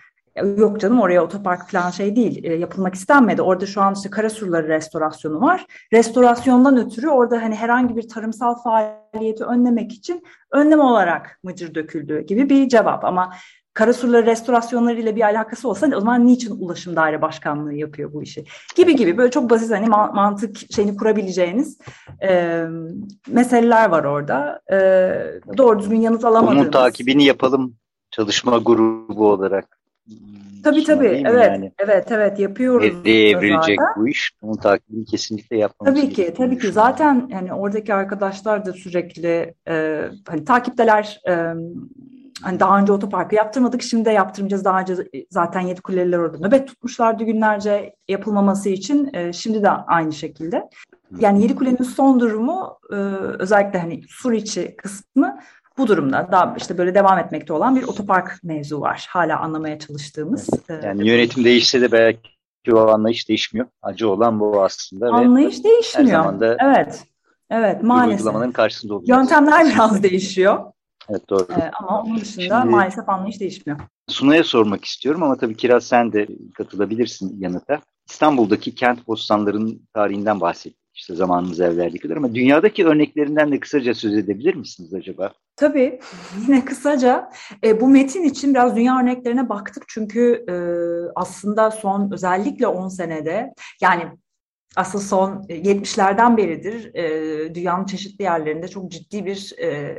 Yok canım oraya otopark falan şey değil e, yapılmak istenmedi. Orada şu an işte Karasurları restorasyonu var. Restorasyondan ötürü orada hani herhangi bir tarımsal faaliyeti önlemek için önlem olarak mıcır döküldü gibi bir cevap. Ama Karasurları restorasyonları ile bir alakası olsa o zaman niçin Ulaşım Daire Başkanlığı yapıyor bu işi? Gibi gibi böyle çok basit hani mantık şeyini kurabileceğiniz e, meseleler var orada. E, doğru düzgün yanıt alamadığımız. Onun takibini yapalım çalışma grubu olarak. Tabii tabii. Evet. Yani? Evet evet yapıyoruz. Nereye evrilecek zaten. bu iş? Onun takibini kesinlikle yapmamız Tabii ki tabii ki. Zaten yani oradaki arkadaşlar da sürekli e, hani takipteler e, hani daha önce otoparkı yaptırmadık şimdi de yaptırmayacağız. Daha önce zaten yedi kuleliler orada nöbet tutmuşlardı günlerce yapılmaması için. E, şimdi de aynı şekilde. Yani yedi kulenin son durumu e, özellikle hani sur içi kısmı bu durumda daha işte böyle devam etmekte olan bir otopark mevzu var. Hala anlamaya çalıştığımız. Yani e, yönetim değişse de belki o anlayış değişmiyor. Acı olan bu aslında. Anlayış ve değişmiyor. Her zaman da evet. Evet maalesef. Uygulamanın karşısında oluyor. Yöntemler biraz değişiyor. Evet doğru. Ee, ama onun dışında Şimdi, maalesef anlayış değişmiyor. Sunay'a sormak istiyorum ama tabii Kiraz sen de katılabilirsin yanıta. İstanbul'daki kent bostanlarının tarihinden bahsettik işte zamanımız el verdiği kadar ama dünyadaki örneklerinden de kısaca söz edebilir misiniz acaba? Tabii yine kısaca e, bu metin için biraz dünya örneklerine baktık çünkü e, aslında son özellikle 10 senede yani asıl son 70'lerden e, beridir e, dünyanın çeşitli yerlerinde çok ciddi bir e,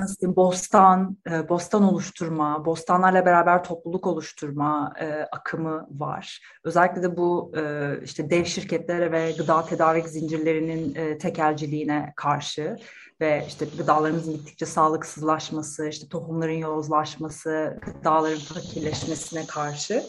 nasıl diyeyim, bostan, e, bostan oluşturma, bostanlarla beraber topluluk oluşturma e, akımı var. Özellikle de bu e, işte dev şirketlere ve gıda tedarik zincirlerinin e, tekelciliğine karşı ve işte gıdalarımızın gittikçe sağlıksızlaşması, işte tohumların yozlaşması, gıdaların fakirleşmesine karşı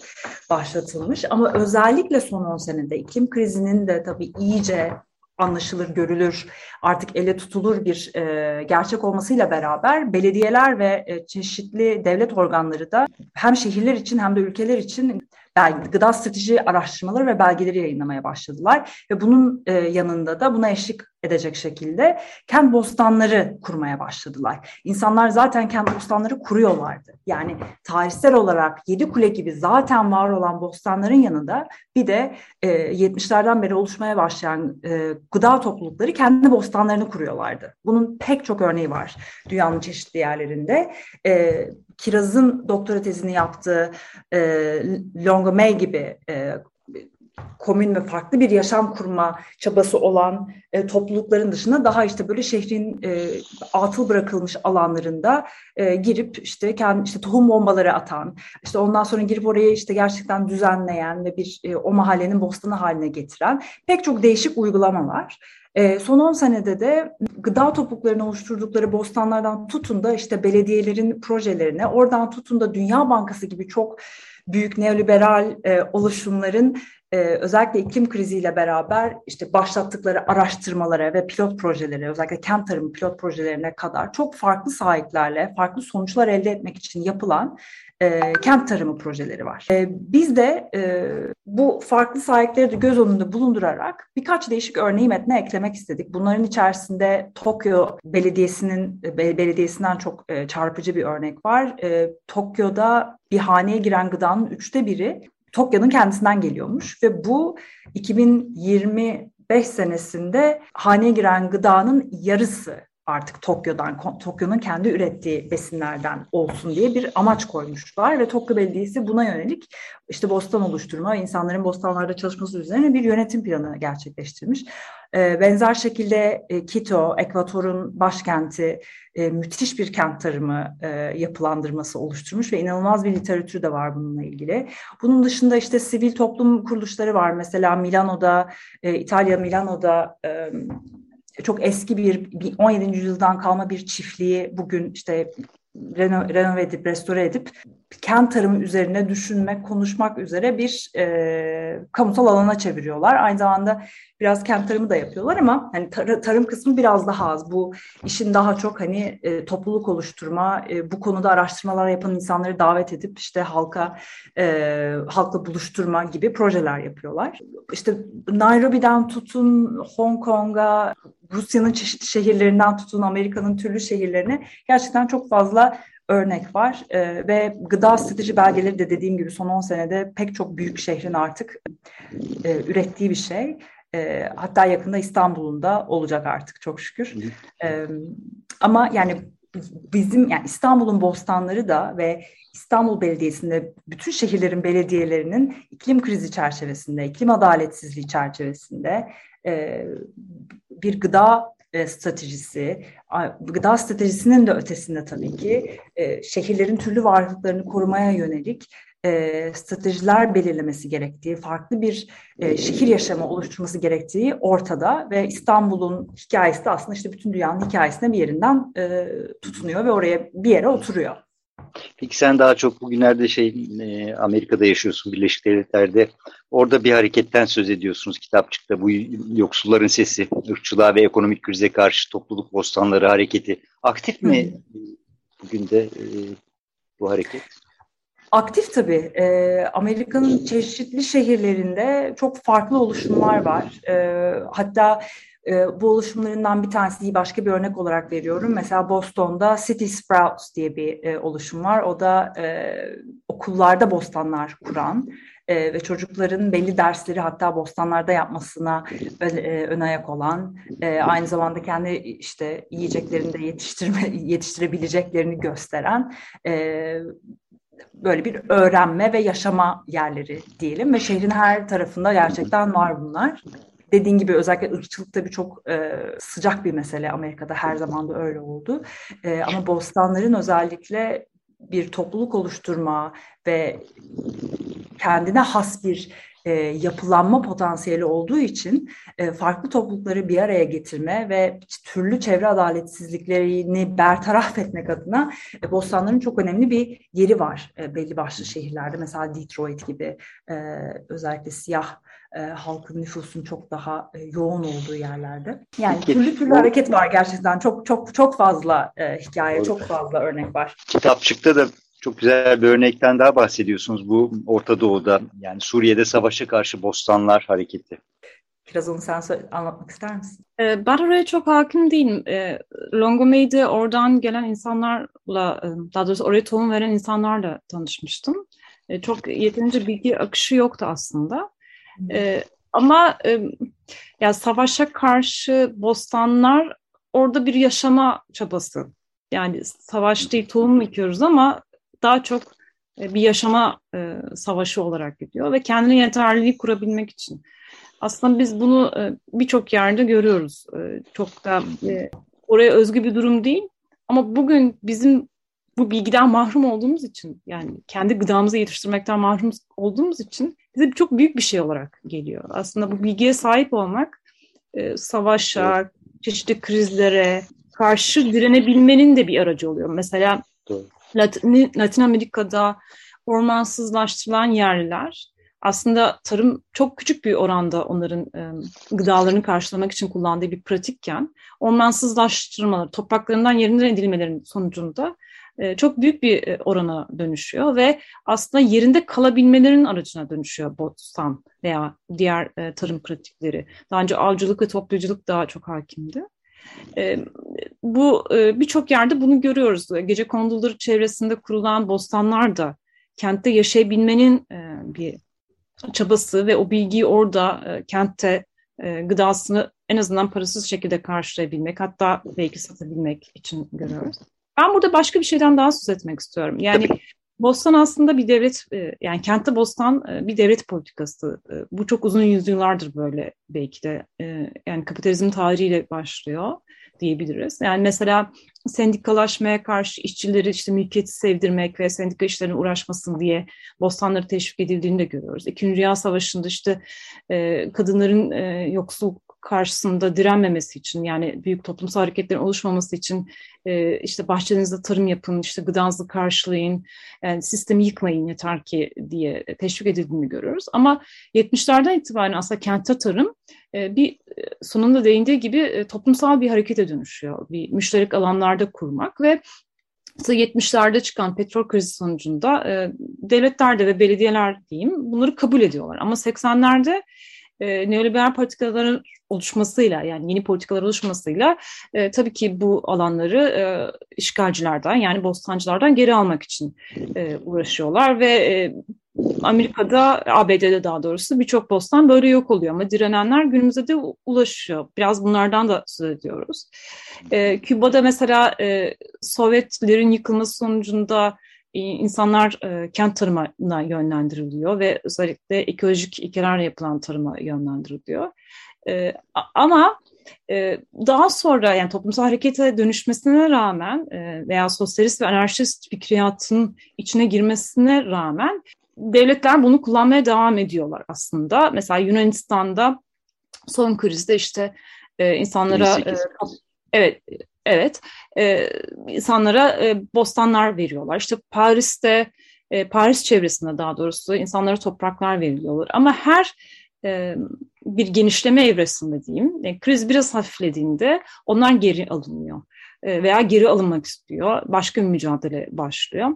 başlatılmış. Ama özellikle son 10 senede iklim krizinin de tabii iyice anlaşılır, görülür, artık ele tutulur bir e, gerçek olmasıyla beraber belediyeler ve e, çeşitli devlet organları da hem şehirler için hem de ülkeler için gıda strateji araştırmaları ve belgeleri yayınlamaya başladılar. Ve bunun e, yanında da buna eşlik edecek şekilde kent bostanları kurmaya başladılar. İnsanlar zaten kent bostanları kuruyorlardı. Yani tarihsel olarak Yedi Kule gibi zaten var olan bostanların yanında bir de e, 70'lerden beri oluşmaya başlayan e, gıda toplulukları kendi bostanlarını kuruyorlardı. Bunun pek çok örneği var dünyanın çeşitli yerlerinde. E, Kiraz'ın doktora tezini yaptığı e, Longomay gibi e, komün ve farklı bir yaşam kurma çabası olan e, toplulukların dışında daha işte böyle şehrin e, atıl bırakılmış alanlarında e, girip işte kendi işte tohum bombaları atan, işte ondan sonra girip oraya işte gerçekten düzenleyen ve bir e, o mahallenin bostanı haline getiren pek çok değişik uygulama var. E, son 10 senede de gıda topluluklarını oluşturdukları bostanlardan tutun da işte belediyelerin projelerine, oradan tutun da Dünya Bankası gibi çok büyük neoliberal e, oluşumların e, özellikle iklim kriziyle beraber işte başlattıkları araştırmalara ve pilot projelere, özellikle kent tarımı pilot projelerine kadar çok farklı sahiplerle farklı sonuçlar elde etmek için yapılan e, kent tarımı projeleri var. E, biz de e, bu farklı sahipleri de göz önünde bulundurarak birkaç değişik örneği metne eklemek istedik. Bunların içerisinde Tokyo Belediyesi'nin e, belediyesinden çok e, çarpıcı bir örnek var. E, Tokyo'da bir haneye giren gıdanın üçte biri Tokyo'nun kendisinden geliyormuş ve bu 2025 senesinde haneye giren gıdanın yarısı artık Tokyo'dan, Tokyo'nun kendi ürettiği besinlerden olsun diye bir amaç koymuşlar ve Tokyo Belediyesi buna yönelik işte bostan oluşturma, insanların bostanlarda çalışması üzerine bir yönetim planı gerçekleştirmiş. Benzer şekilde e, Quito, Ekvator'un başkenti, e, müthiş bir kent tarımı e, yapılandırması oluşturmuş ve inanılmaz bir literatür de var bununla ilgili. Bunun dışında işte sivil toplum kuruluşları var. Mesela Milano'da, İtalya Milano'da çok eski bir 17. yüzyıldan kalma bir çiftliği bugün işte reno, renove edip, restore edip kent tarımı üzerine düşünmek, konuşmak üzere bir e, kamusal alana çeviriyorlar. Aynı zamanda biraz kent tarımı da yapıyorlar ama hani tar- tarım kısmı biraz daha az. Bu işin daha çok hani e, topluluk oluşturma, e, bu konuda araştırmalar yapan insanları davet edip işte halka e, halkla buluşturma gibi projeler yapıyorlar. İşte Nairobi'den tutun Hong Kong'a, Rusya'nın çeşitli şehirlerinden tutun Amerika'nın türlü şehirlerine gerçekten çok fazla örnek var e, ve gıda strateji belgeleri de dediğim gibi son 10 senede pek çok büyük şehrin artık e, ürettiği bir şey. E, hatta yakında İstanbul'un da olacak artık çok şükür. E, ama yani bizim yani İstanbul'un bostanları da ve İstanbul Belediyesi'nde bütün şehirlerin belediyelerinin iklim krizi çerçevesinde, iklim adaletsizliği çerçevesinde e, bir gıda e, stratejisi, gıda stratejisinin de ötesinde tabii ki e, şehirlerin türlü varlıklarını korumaya yönelik e, stratejiler belirlemesi gerektiği, farklı bir e, şehir yaşamı oluşturması gerektiği ortada ve İstanbul'un hikayesi de aslında işte bütün dünyanın hikayesine bir yerinden e, tutunuyor ve oraya bir yere oturuyor. Peki sen daha çok bugünlerde şey e, Amerika'da yaşıyorsun, Birleşik Devletler'de. Orada bir hareketten söz ediyorsunuz kitapçıkta. Bu yoksulların sesi, ırkçılığa ve ekonomik krize karşı topluluk bostanları hareketi. Aktif mi bugün de e, bu hareket? Aktif tabii. E, Amerika'nın çeşitli şehirlerinde çok farklı oluşumlar var. E, hatta e, bu oluşumlarından bir tanesi başka bir örnek olarak veriyorum. Mesela Boston'da City Sprouts diye bir e, oluşum var. O da e, okullarda bostanlar kuran e, ve çocukların belli dersleri hatta bostanlarda yapmasına e, ön ayak olan, e, aynı zamanda kendi işte yiyeceklerini de yetiştirme yetiştirebileceklerini gösteren e, böyle bir öğrenme ve yaşama yerleri diyelim ve şehrin her tarafında gerçekten var bunlar dediğin gibi özellikle ırkçılık tabii çok e, sıcak bir mesele Amerika'da her zaman da öyle oldu. E, ama bostanların özellikle bir topluluk oluşturma ve kendine has bir e, yapılanma potansiyeli olduğu için e, farklı toplulukları bir araya getirme ve türlü çevre adaletsizliklerini bertaraf etmek adına e, bostanların çok önemli bir yeri var e, belli başlı şehirlerde. Mesela Detroit gibi e, özellikle siyah e, halkın nüfusun çok daha e, yoğun olduğu yerlerde. Yani Peki, türlü türlü hareket var gerçekten. Çok çok çok fazla e, hikaye, Doğru. çok fazla örnek var. Kitapçıkta da çok güzel bir örnekten daha bahsediyorsunuz. Bu Orta Doğu'da yani Suriye'de savaşa karşı Bostanlar Hareketi. Biraz onu sen anlatmak ister misin? E, ben oraya çok hakim değilim. E, Longomey'de oradan gelen insanlarla, daha doğrusu oraya tohum veren insanlarla tanışmıştım. Çok yeterince bilgi akışı yoktu aslında. E, ama e, ya savaşa karşı bostanlar orada bir yaşama çabası. Yani savaş değil tohum ekiyoruz ama daha çok e, bir yaşama e, savaşı olarak gidiyor ve kendine yeterliliği kurabilmek için. Aslında biz bunu e, birçok yerde görüyoruz. E, çok da e, oraya özgü bir durum değil. Ama bugün bizim bu bilgiden mahrum olduğumuz için yani kendi gıdamızı yetiştirmekten mahrum olduğumuz için bize çok büyük bir şey olarak geliyor. Aslında bu bilgiye sahip olmak e, savaşa, çeşitli krizlere karşı direnebilmenin de bir aracı oluyor. Mesela Latin, Latin Amerika'da ormansızlaştırılan yerler aslında tarım çok küçük bir oranda onların e, gıdalarını karşılamak için kullandığı bir pratikken ormansızlaştırmaları, topraklarından yerinden edilmelerinin sonucunda e, çok büyük bir e, orana dönüşüyor ve aslında yerinde kalabilmelerinin aracına dönüşüyor bostan veya diğer e, tarım pratikleri. Daha önce avcılık ve toplayıcılık daha çok hakimdi. Bu birçok yerde bunu görüyoruz. Gece konduları çevresinde kurulan bostanlar da kentte yaşayabilmenin bir çabası ve o bilgiyi orada kentte gıdasını en azından parasız şekilde karşılayabilmek hatta belki satabilmek için görüyoruz. Ben burada başka bir şeyden daha söz etmek istiyorum. Yani Bostan aslında bir devlet, e, yani kentte Bostan e, bir devlet politikası. E, bu çok uzun yüzyıllardır böyle belki de. Yani kapitalizm tarihiyle başlıyor diyebiliriz. Yani mesela sendikalaşmaya karşı işçileri işte mülkiyeti sevdirmek ve sendika işlerine uğraşmasın diye bostanları teşvik edildiğini de görüyoruz. İkinci Dünya Savaşı'nda işte kadınların yoksul karşısında direnmemesi için yani büyük toplumsal hareketlerin oluşmaması için e, işte bahçenizde tarım yapın, işte gıdanızı karşılayın, yani sistemi yıkmayın yeter ki diye teşvik edildiğini görüyoruz. Ama 70'lerden itibaren aslında kentte tarım e, bir sonunda değindiği gibi e, toplumsal bir harekete dönüşüyor. Bir müşterek alanlarda kurmak ve 70'lerde çıkan petrol krizi sonucunda e, devletler de ve belediyeler diyeyim bunları kabul ediyorlar. Ama 80'lerde e, neoliberal politikaların oluşmasıyla yani yeni politikalar oluşmasıyla e, tabii ki bu alanları e, işgalcilerden yani bostancılardan geri almak için e, uğraşıyorlar ve e, Amerika'da, ABD'de daha doğrusu birçok bostan böyle yok oluyor ama direnenler günümüzde de ulaşıyor. Biraz bunlardan da söz ediyoruz. E, Küba'da mesela e, Sovyetlerin yıkılması sonucunda insanlar e, kent tarımına yönlendiriliyor ve özellikle ekolojik ilkelerle yapılan tarıma yönlendiriliyor. E, ama e, daha sonra yani toplumsal harekete dönüşmesine rağmen e, veya sosyalist ve anarşist fikriyatın içine girmesine rağmen devletler bunu kullanmaya devam ediyorlar aslında. Mesela Yunanistan'da son krizde işte e, insanlara e, evet Evet, e, insanlara e, bostanlar veriyorlar. İşte Paris'te, e, Paris çevresinde daha doğrusu insanlara topraklar veriliyorlar. Ama her e, bir genişleme evresinde diyeyim, e, kriz biraz hafiflediğinde onlar geri alınıyor e, veya geri alınmak istiyor. Başka bir mücadele başlıyor.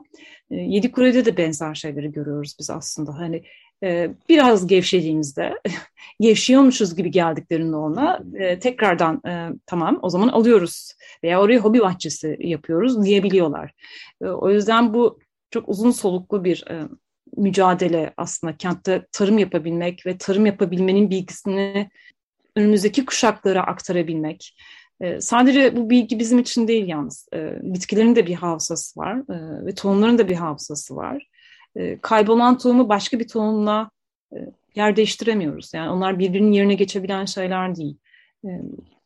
E, Yedi Kule'de de benzer şeyleri görüyoruz biz aslında. Hani biraz gevşediğimizde, gevşiyormuşuz gibi geldiklerinde ona e, tekrardan e, tamam o zaman alıyoruz veya oraya hobi bahçesi yapıyoruz diyebiliyorlar. E, o yüzden bu çok uzun soluklu bir e, mücadele aslında kentte tarım yapabilmek ve tarım yapabilmenin bilgisini önümüzdeki kuşaklara aktarabilmek. E, sadece bu bilgi bizim için değil yalnız. E, bitkilerin de bir hafızası var e, ve tohumların da bir hafızası var. E, kaybolan tohumu başka bir tohumla e, yer değiştiremiyoruz. Yani onlar birbirinin yerine geçebilen şeyler değil. E,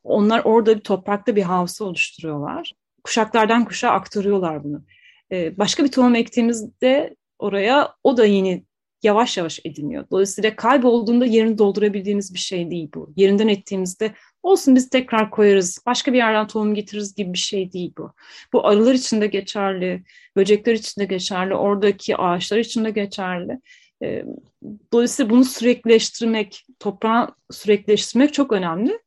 onlar orada bir toprakta bir hafıza oluşturuyorlar. Kuşaklardan kuşağa aktarıyorlar bunu. E, başka bir tohum ektiğimizde oraya o da yeni yavaş yavaş ediniyor. Dolayısıyla kaybolduğunda yerini doldurabildiğimiz bir şey değil bu. Yerinden ettiğimizde olsun biz tekrar koyarız, başka bir yerden tohum getiririz gibi bir şey değil bu. Bu arılar için de geçerli, böcekler için de geçerli, oradaki ağaçlar için de geçerli. Dolayısıyla bunu sürekleştirmek, toprağı sürekleştirmek çok önemli.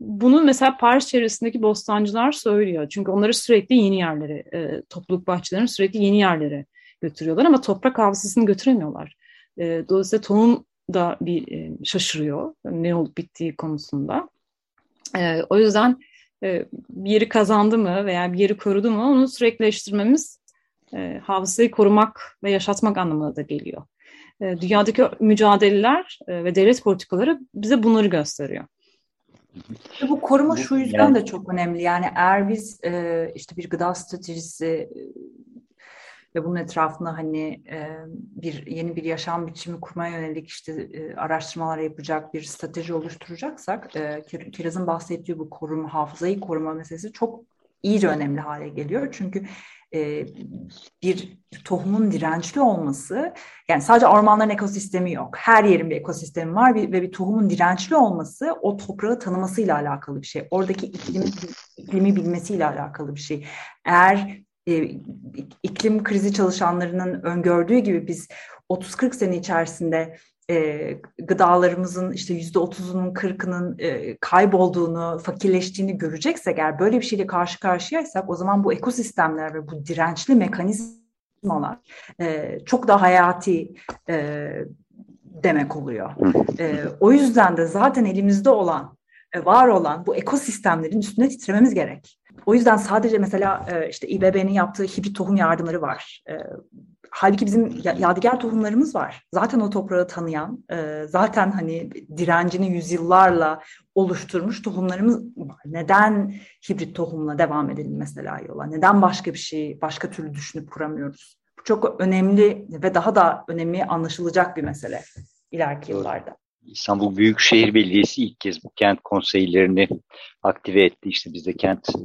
Bunu mesela Paris çevresindeki bostancılar söylüyor. Çünkü onları sürekli yeni yerlere, topluluk bahçelerini sürekli yeni yerlere götürüyorlar ama toprak hafızasını götüremiyorlar. E, dolayısıyla tohum da bir e, şaşırıyor ne olup bittiği konusunda. E, o yüzden e, bir yeri kazandı mı veya bir yeri korudu mu onu sürekleştirmemiz e, hafızayı korumak ve yaşatmak anlamına da geliyor. E, dünyadaki mücadeleler e, ve devlet politikaları bize bunları gösteriyor. Bu koruma şu yüzden de çok önemli. Yani eğer biz e, işte bir gıda stratejisi ve bunun etrafında hani e, bir yeni bir yaşam biçimi kurmaya yönelik işte e, araştırmalar yapacak bir strateji oluşturacaksak e, Kiraz'ın bahsettiği bu koruma, hafızayı koruma meselesi çok iyice önemli hale geliyor. Çünkü bir tohumun dirençli olması, yani sadece ormanların ekosistemi yok. Her yerin bir ekosistemi var ve bir tohumun dirençli olması o toprağı tanımasıyla alakalı bir şey. Oradaki iklimi, iklimi bilmesiyle alakalı bir şey. Eğer iklim krizi çalışanlarının öngördüğü gibi biz 30-40 sene içerisinde e, gıdalarımızın işte yüzde otuzunun kırkının e, kaybolduğunu, fakirleştiğini göreceksek eğer böyle bir şeyle karşı karşıyaysak o zaman bu ekosistemler ve bu dirençli mekanizmalar e, çok daha hayati e, demek oluyor. E, o yüzden de zaten elimizde olan, e, var olan bu ekosistemlerin üstüne titrememiz gerek. O yüzden sadece mesela e, işte İBB'nin yaptığı hibrit tohum yardımları var. E, halbuki bizim yadigar tohumlarımız var. Zaten o toprağı tanıyan, e, zaten hani direncini yüzyıllarla oluşturmuş tohumlarımız var. Neden hibrit tohumla devam edelim mesela yola? Neden başka bir şey, başka türlü düşünüp kuramıyoruz? Bu çok önemli ve daha da önemli anlaşılacak bir mesele ileriki yıllarda. İstanbul Büyükşehir Belediyesi ilk kez bu kent konseylerini aktive etti. İşte biz de kent ıı,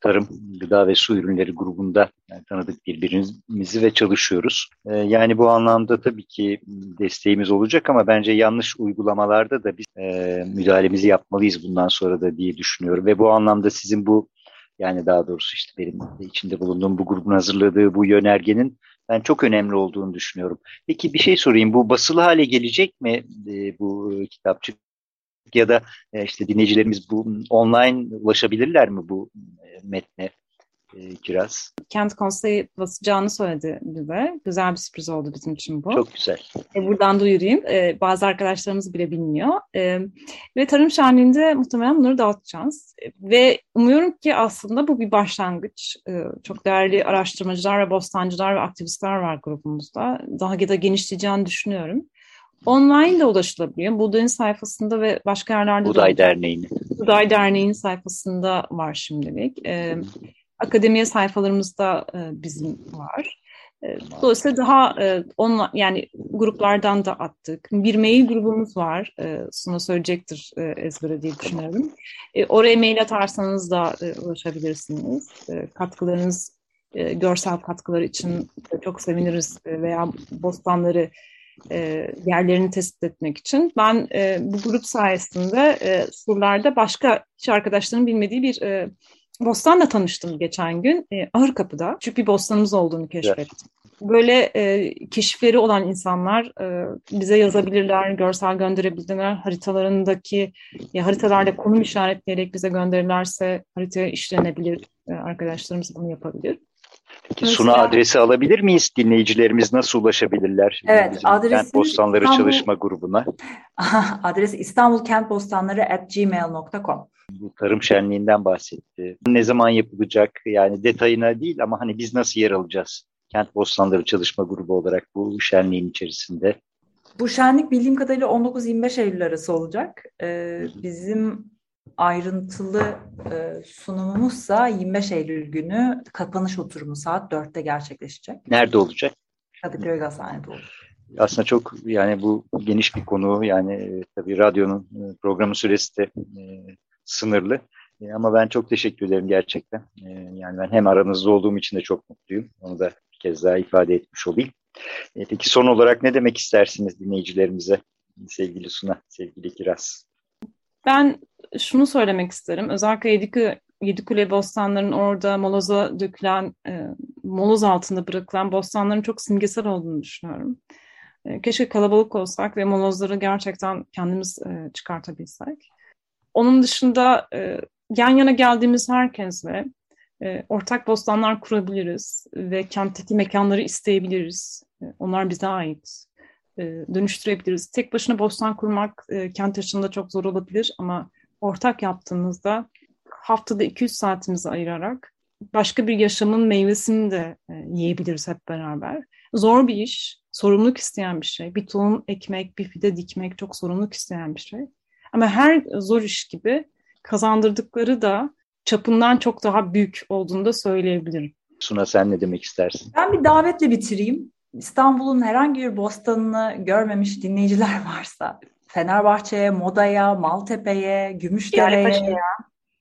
tarım, gıda ve su ürünleri grubunda yani tanıdık birbirimizi ve çalışıyoruz. Ee, yani bu anlamda tabii ki desteğimiz olacak ama bence yanlış uygulamalarda da biz e, müdahalemizi yapmalıyız bundan sonra da diye düşünüyorum. Ve bu anlamda sizin bu yani daha doğrusu işte benim içinde bulunduğum bu grubun hazırladığı bu yönergenin ben çok önemli olduğunu düşünüyorum. Peki bir şey sorayım. Bu basılı hale gelecek mi e, bu kitapçık ya da e, işte dinleyicilerimiz bu online ulaşabilirler mi bu e, metne? E, Kiraz. Kent Konseyi basacağını söyledi bize. Güzel bir sürpriz oldu bizim için bu. Çok güzel. E, buradan duyurayım. E, bazı arkadaşlarımız bile bilmiyor. E, ve Tarım Şenliği'nde muhtemelen bunları dağıtacağız. E, ve umuyorum ki aslında bu bir başlangıç. E, çok değerli araştırmacılar ve bostancılar ve aktivistler var grubumuzda. Daha da genişleyeceğini düşünüyorum. Online de ulaşılabiliyor. Buğday'ın sayfasında ve başka yerlerde Buğday de Derneği'nin. Buğday Derneği'nin sayfasında var şimdilik. Ee, akademiye sayfalarımızda e, bizim var. E, dolayısıyla daha e, onla, yani gruplardan da attık. Bir mail grubumuz var. E, Suna söyleyecektir ezbere diye düşünüyorum. Oraya mail atarsanız da ulaşabilirsiniz. Katkılarınız, görsel katkılar için çok seviniriz veya bostanları yerlerini tespit etmek için. Ben bu grup sayesinde surlarda başka hiç arkadaşların bilmediği bir bostanla tanıştım geçen gün. E, Ahırkapı'da küçük bir bostanımız olduğunu keşfettim. Evet. Böyle e, keşifleri olan insanlar e, bize yazabilirler, görsel gönderebilirler. Haritalarındaki ya haritalarla konum işaretleyerek bize gönderirlerse haritaya işlenebilir. E, arkadaşlarımız bunu yapabilir. Peki Suna adresi alabilir miyiz? Dinleyicilerimiz nasıl ulaşabilirler? Evet, adresi Kent Bostanları İstanbul, Çalışma Grubu'na. adresi İstanbulkentbostanları at gmail.com. Bu tarım şenliğinden bahsetti. Ne zaman yapılacak? Yani detayına değil ama hani biz nasıl yer alacağız? Kent Bostanları Çalışma Grubu olarak bu şenliğin içerisinde. Bu şenlik bildiğim kadarıyla 19-25 Eylül arası olacak. Ee, bizim ayrıntılı e, sunumumuzsa 25 Eylül günü kapanış oturumu saat 4'te gerçekleşecek. Nerede olacak? Kadıköy Gazhane'de olur. Aslında çok yani bu geniş bir konu yani e, tabii radyonun e, programı süresi de e, sınırlı. E, ama ben çok teşekkür ederim gerçekten. E, yani ben hem aranızda olduğum için de çok mutluyum. Onu da bir kez daha ifade etmiş olayım. E, peki son olarak ne demek istersiniz dinleyicilerimize? Sevgili Suna, sevgili Kiraz. Ben şunu söylemek isterim. Özellikle Yedikule, Yedikule bostanların orada moloza dökülen, e, moloz altında bırakılan bostanların çok simgesel olduğunu düşünüyorum. E, keşke kalabalık olsak ve molozları gerçekten kendimiz e, çıkartabilsek. Onun dışında e, yan yana geldiğimiz herkesle e, ortak bostanlar kurabiliriz ve kentteki mekanları isteyebiliriz. E, onlar bize ait. E, dönüştürebiliriz. Tek başına bostan kurmak e, kent yaşında çok zor olabilir ama ortak yaptığımızda haftada 200 saatimizi ayırarak başka bir yaşamın meyvesini de e, yiyebiliriz hep beraber. Zor bir iş, sorumluluk isteyen bir şey. Bir tohum ekmek, bir fide dikmek çok sorumluluk isteyen bir şey. Ama her zor iş gibi kazandırdıkları da çapından çok daha büyük olduğunu da söyleyebilirim. Suna sen ne demek istersin? Ben bir davetle bitireyim. İstanbul'un herhangi bir bostanını görmemiş dinleyiciler varsa Fenerbahçe'ye, Moda'ya, Maltepe'ye, Gümüşdere'ye,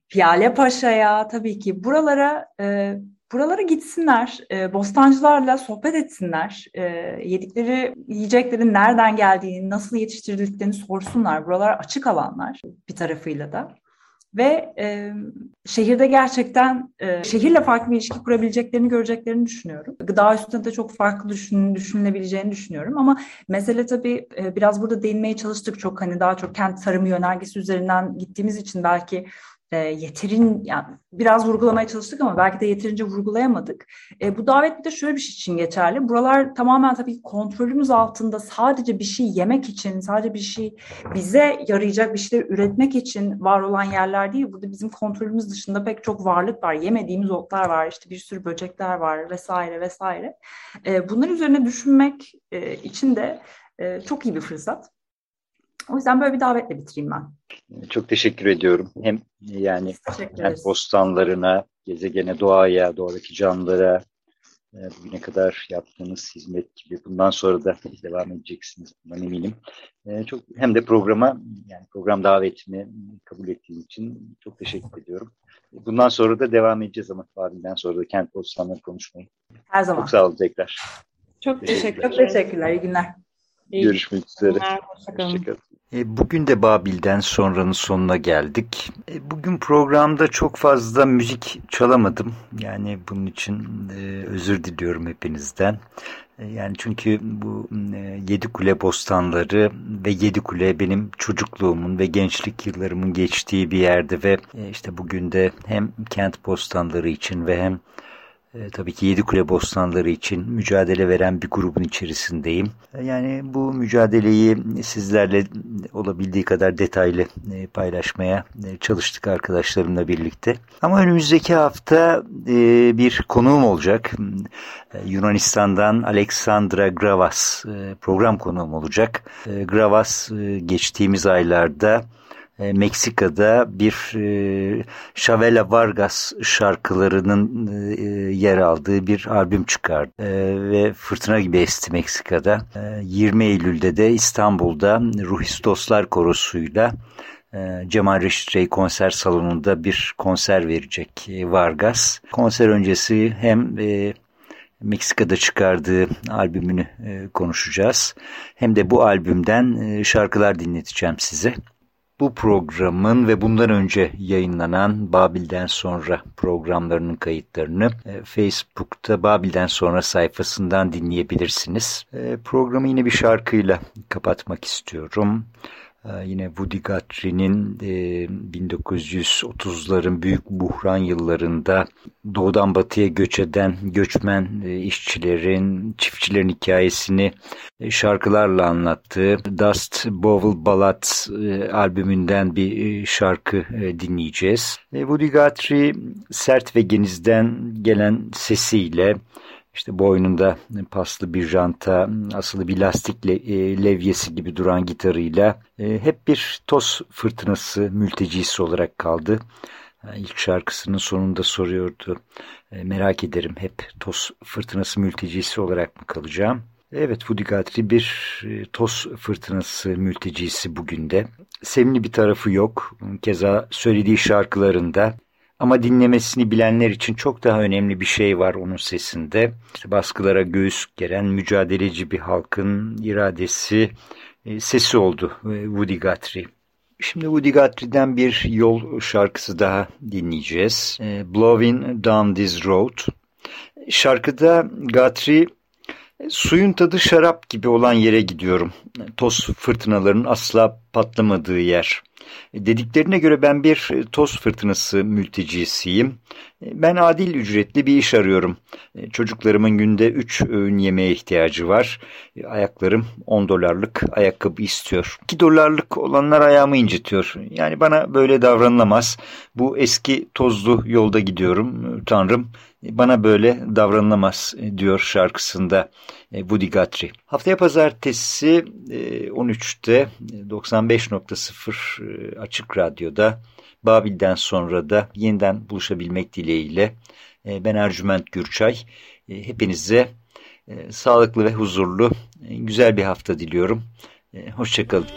Piyale Paşa'ya tabii ki buralara e, buralara gitsinler, e, bostancılarla sohbet etsinler, e, yedikleri yiyeceklerin nereden geldiğini, nasıl yetiştirdiklerini sorsunlar. Buralar açık alanlar bir tarafıyla da. Ve e, şehirde gerçekten e, şehirle farklı bir ilişki kurabileceklerini göreceklerini düşünüyorum. Gıda üstünde de çok farklı düşün, düşünülebileceğini düşünüyorum ama mesele tabii e, biraz burada değinmeye çalıştık çok hani daha çok kent tarımı yönergesi üzerinden gittiğimiz için belki e, yeterin yani biraz vurgulamaya çalıştık ama belki de yeterince vurgulayamadık. E, bu davet bir de şöyle bir şey için geçerli. Buralar tamamen tabii kontrolümüz altında sadece bir şey yemek için, sadece bir şey bize yarayacak bir şeyler üretmek için var olan yerler değil. Burada bizim kontrolümüz dışında pek çok varlık var. Yemediğimiz otlar var, işte bir sürü böcekler var vesaire vesaire. E, bunlar üzerine düşünmek e, için de e, çok iyi bir fırsat. O yüzden böyle bir davetle bitireyim ben. Çok teşekkür ediyorum. Hem yani hem bostanlarına, gezegene, doğaya, doğadaki canlılara e, bugüne kadar yaptığınız hizmet gibi bundan sonra da devam edeceksiniz bundan eminim. E, çok hem de programa yani program davetini kabul ettiğiniz için çok teşekkür ediyorum. Bundan sonra da devam edeceğiz ama Fabil'den sonra da kent bostanları konuşmayı. Her zaman. Çok sağ olun tekrar. Çok teşekkür Çok teşekkürler. İyi günler. İyi Görüşmek üzere. Hoşçakalın. Hoşçakalın. E, bugün de Babil'den sonranın sonuna geldik. E, bugün programda çok fazla müzik çalamadım. Yani bunun için e, özür diliyorum hepinizden. Yani çünkü bu Yedi Kule Bostanları ve Yedi Kule benim çocukluğumun ve gençlik yıllarımın geçtiği bir yerde ve işte bugün de hem kent bostanları için ve hem e, tabii ki Yedikule Bostanları için mücadele veren bir grubun içerisindeyim. E, yani bu mücadeleyi sizlerle olabildiği kadar detaylı e, paylaşmaya e, çalıştık arkadaşlarımla birlikte. Ama önümüzdeki hafta e, bir konuğum olacak. Yunanistan'dan Alexandra Gravas program konuğum olacak. Gravas geçtiğimiz aylarda Meksika'da bir e, Chavela Vargas şarkılarının e, yer aldığı bir albüm çıkardı. E, ve fırtına gibi esti Meksika'da. E, 20 Eylül'de de İstanbul'da Ruhistoslar Korosu'yla e, Cemal Reşit Rey konser salonunda bir konser verecek e, Vargas. Konser öncesi hem e, Meksika'da çıkardığı albümünü e, konuşacağız. Hem de bu albümden e, şarkılar dinleteceğim size. Bu programın ve bundan önce yayınlanan Babil'den sonra programlarının kayıtlarını e, Facebook'ta Babil'den sonra sayfasından dinleyebilirsiniz. E, programı yine bir şarkıyla kapatmak istiyorum. Ee, yine Woody Guthrie'nin 1930'ların e, büyük buhran yıllarında doğudan batıya göç eden göçmen e, işçilerin, çiftçilerin hikayesini e, şarkılarla anlattığı Dust Bowl Ballad albümünden bir şarkı dinleyeceğiz. Woody Guthrie sert ve genizden gelen sesiyle işte boynunda paslı bir janta, asılı bir lastik e, levyesi gibi duran gitarıyla e, hep bir toz fırtınası mültecisi olarak kaldı. İlk şarkısının sonunda soruyordu. E, merak ederim hep toz fırtınası mültecisi olarak mı kalacağım? Evet Woody Guthrie bir toz fırtınası mültecisi bugün de. Sevimli bir tarafı yok. Keza söylediği şarkılarında ama dinlemesini bilenler için çok daha önemli bir şey var onun sesinde. İşte baskılara göğüs geren mücadeleci bir halkın iradesi, e, sesi oldu e, Woody Guthrie. Şimdi Woody Guthrie'den bir yol şarkısı daha dinleyeceğiz. E, Blowing Down This Road. Şarkıda Guthrie Suyun tadı şarap gibi olan yere gidiyorum. Toz fırtınaların asla patlamadığı yer. Dediklerine göre ben bir toz fırtınası mültecisiyim. Ben adil ücretli bir iş arıyorum. Çocuklarımın günde üç öğün yemeğe ihtiyacı var. Ayaklarım 10 dolarlık ayakkabı istiyor. 2 dolarlık olanlar ayağımı incitiyor. Yani bana böyle davranılamaz. Bu eski tozlu yolda gidiyorum. Tanrım bana böyle davranılamaz diyor şarkısında Woody Guthrie. Haftaya pazartesi 13'te 95.0 Açık Radyo'da Babil'den sonra da yeniden buluşabilmek dileğiyle e, ben Ercüment Gürçay. E, hepinize e, sağlıklı ve huzurlu güzel bir hafta diliyorum. Hoşçakalın.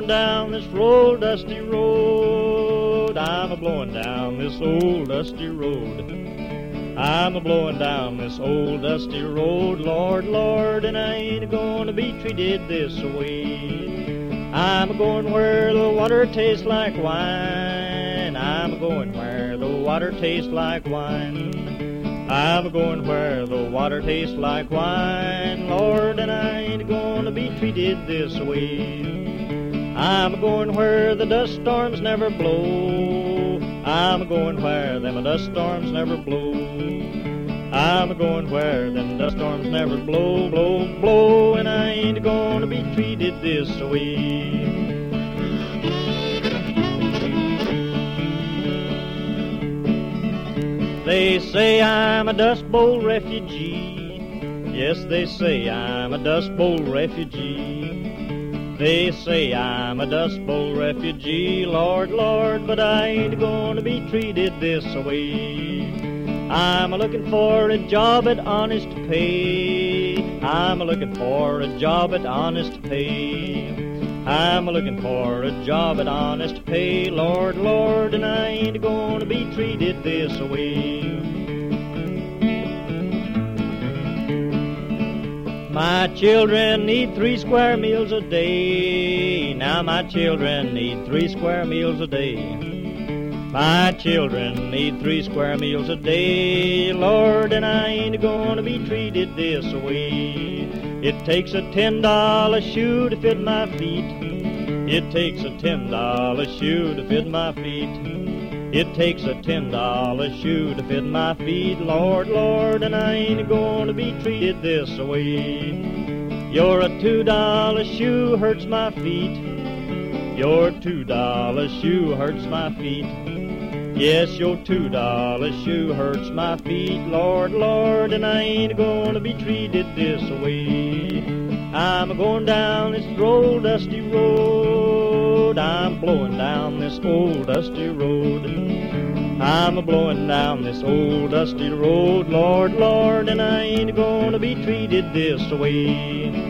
Blowing down this old dusty road. I'm a blowing down this old dusty road. I'm a blowing down this old dusty road, Lord, Lord, and I ain't gonna be treated this way. I'm a going where the water tastes like wine. I'm a going where the water tastes like wine. I'm a going where the water tastes like wine, Lord, and I ain't gonna be treated this way. I'm a going where the dust storms never blow. I'm a going where them dust storms never blow. I'm a going where them dust storms never blow, blow, blow, and I ain't gonna be treated this way. They say I'm a Dust Bowl refugee. Yes, they say I'm a Dust Bowl refugee. They say I'm a Dust Bowl refugee, Lord, Lord, but I ain't gonna be treated this way. I'm a looking for a job at honest pay. I'm a looking for a job at honest pay. I'm a looking for a job at honest pay, Lord, Lord, and I ain't gonna be treated this way. My children need three square meals a day. Now my children need three square meals a day. My children need three square meals a day, Lord, and I ain't gonna be treated this way. It takes a ten dollar shoe to fit my feet. It takes a ten dollar shoe to fit my feet. It takes a ten dollar shoe to fit my feet, Lord, Lord, and I ain't gonna be treated this way. Your two dollar shoe hurts my feet. Your two dollar shoe hurts my feet. Yes, your two dollar shoe hurts my feet, Lord, Lord, and I ain't gonna be treated this way. I'm a going down this old dusty road. I'm blowing down this old dusty road. I'm a blowing down this old dusty road, Lord, Lord, and I ain't gonna be treated this way.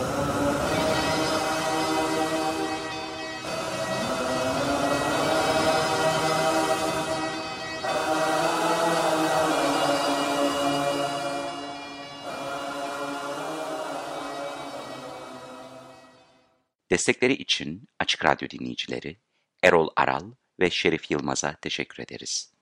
Destekleri için Açık Radyo dinleyicileri Erol Aral ve Şerif Yılmaz'a teşekkür ederiz.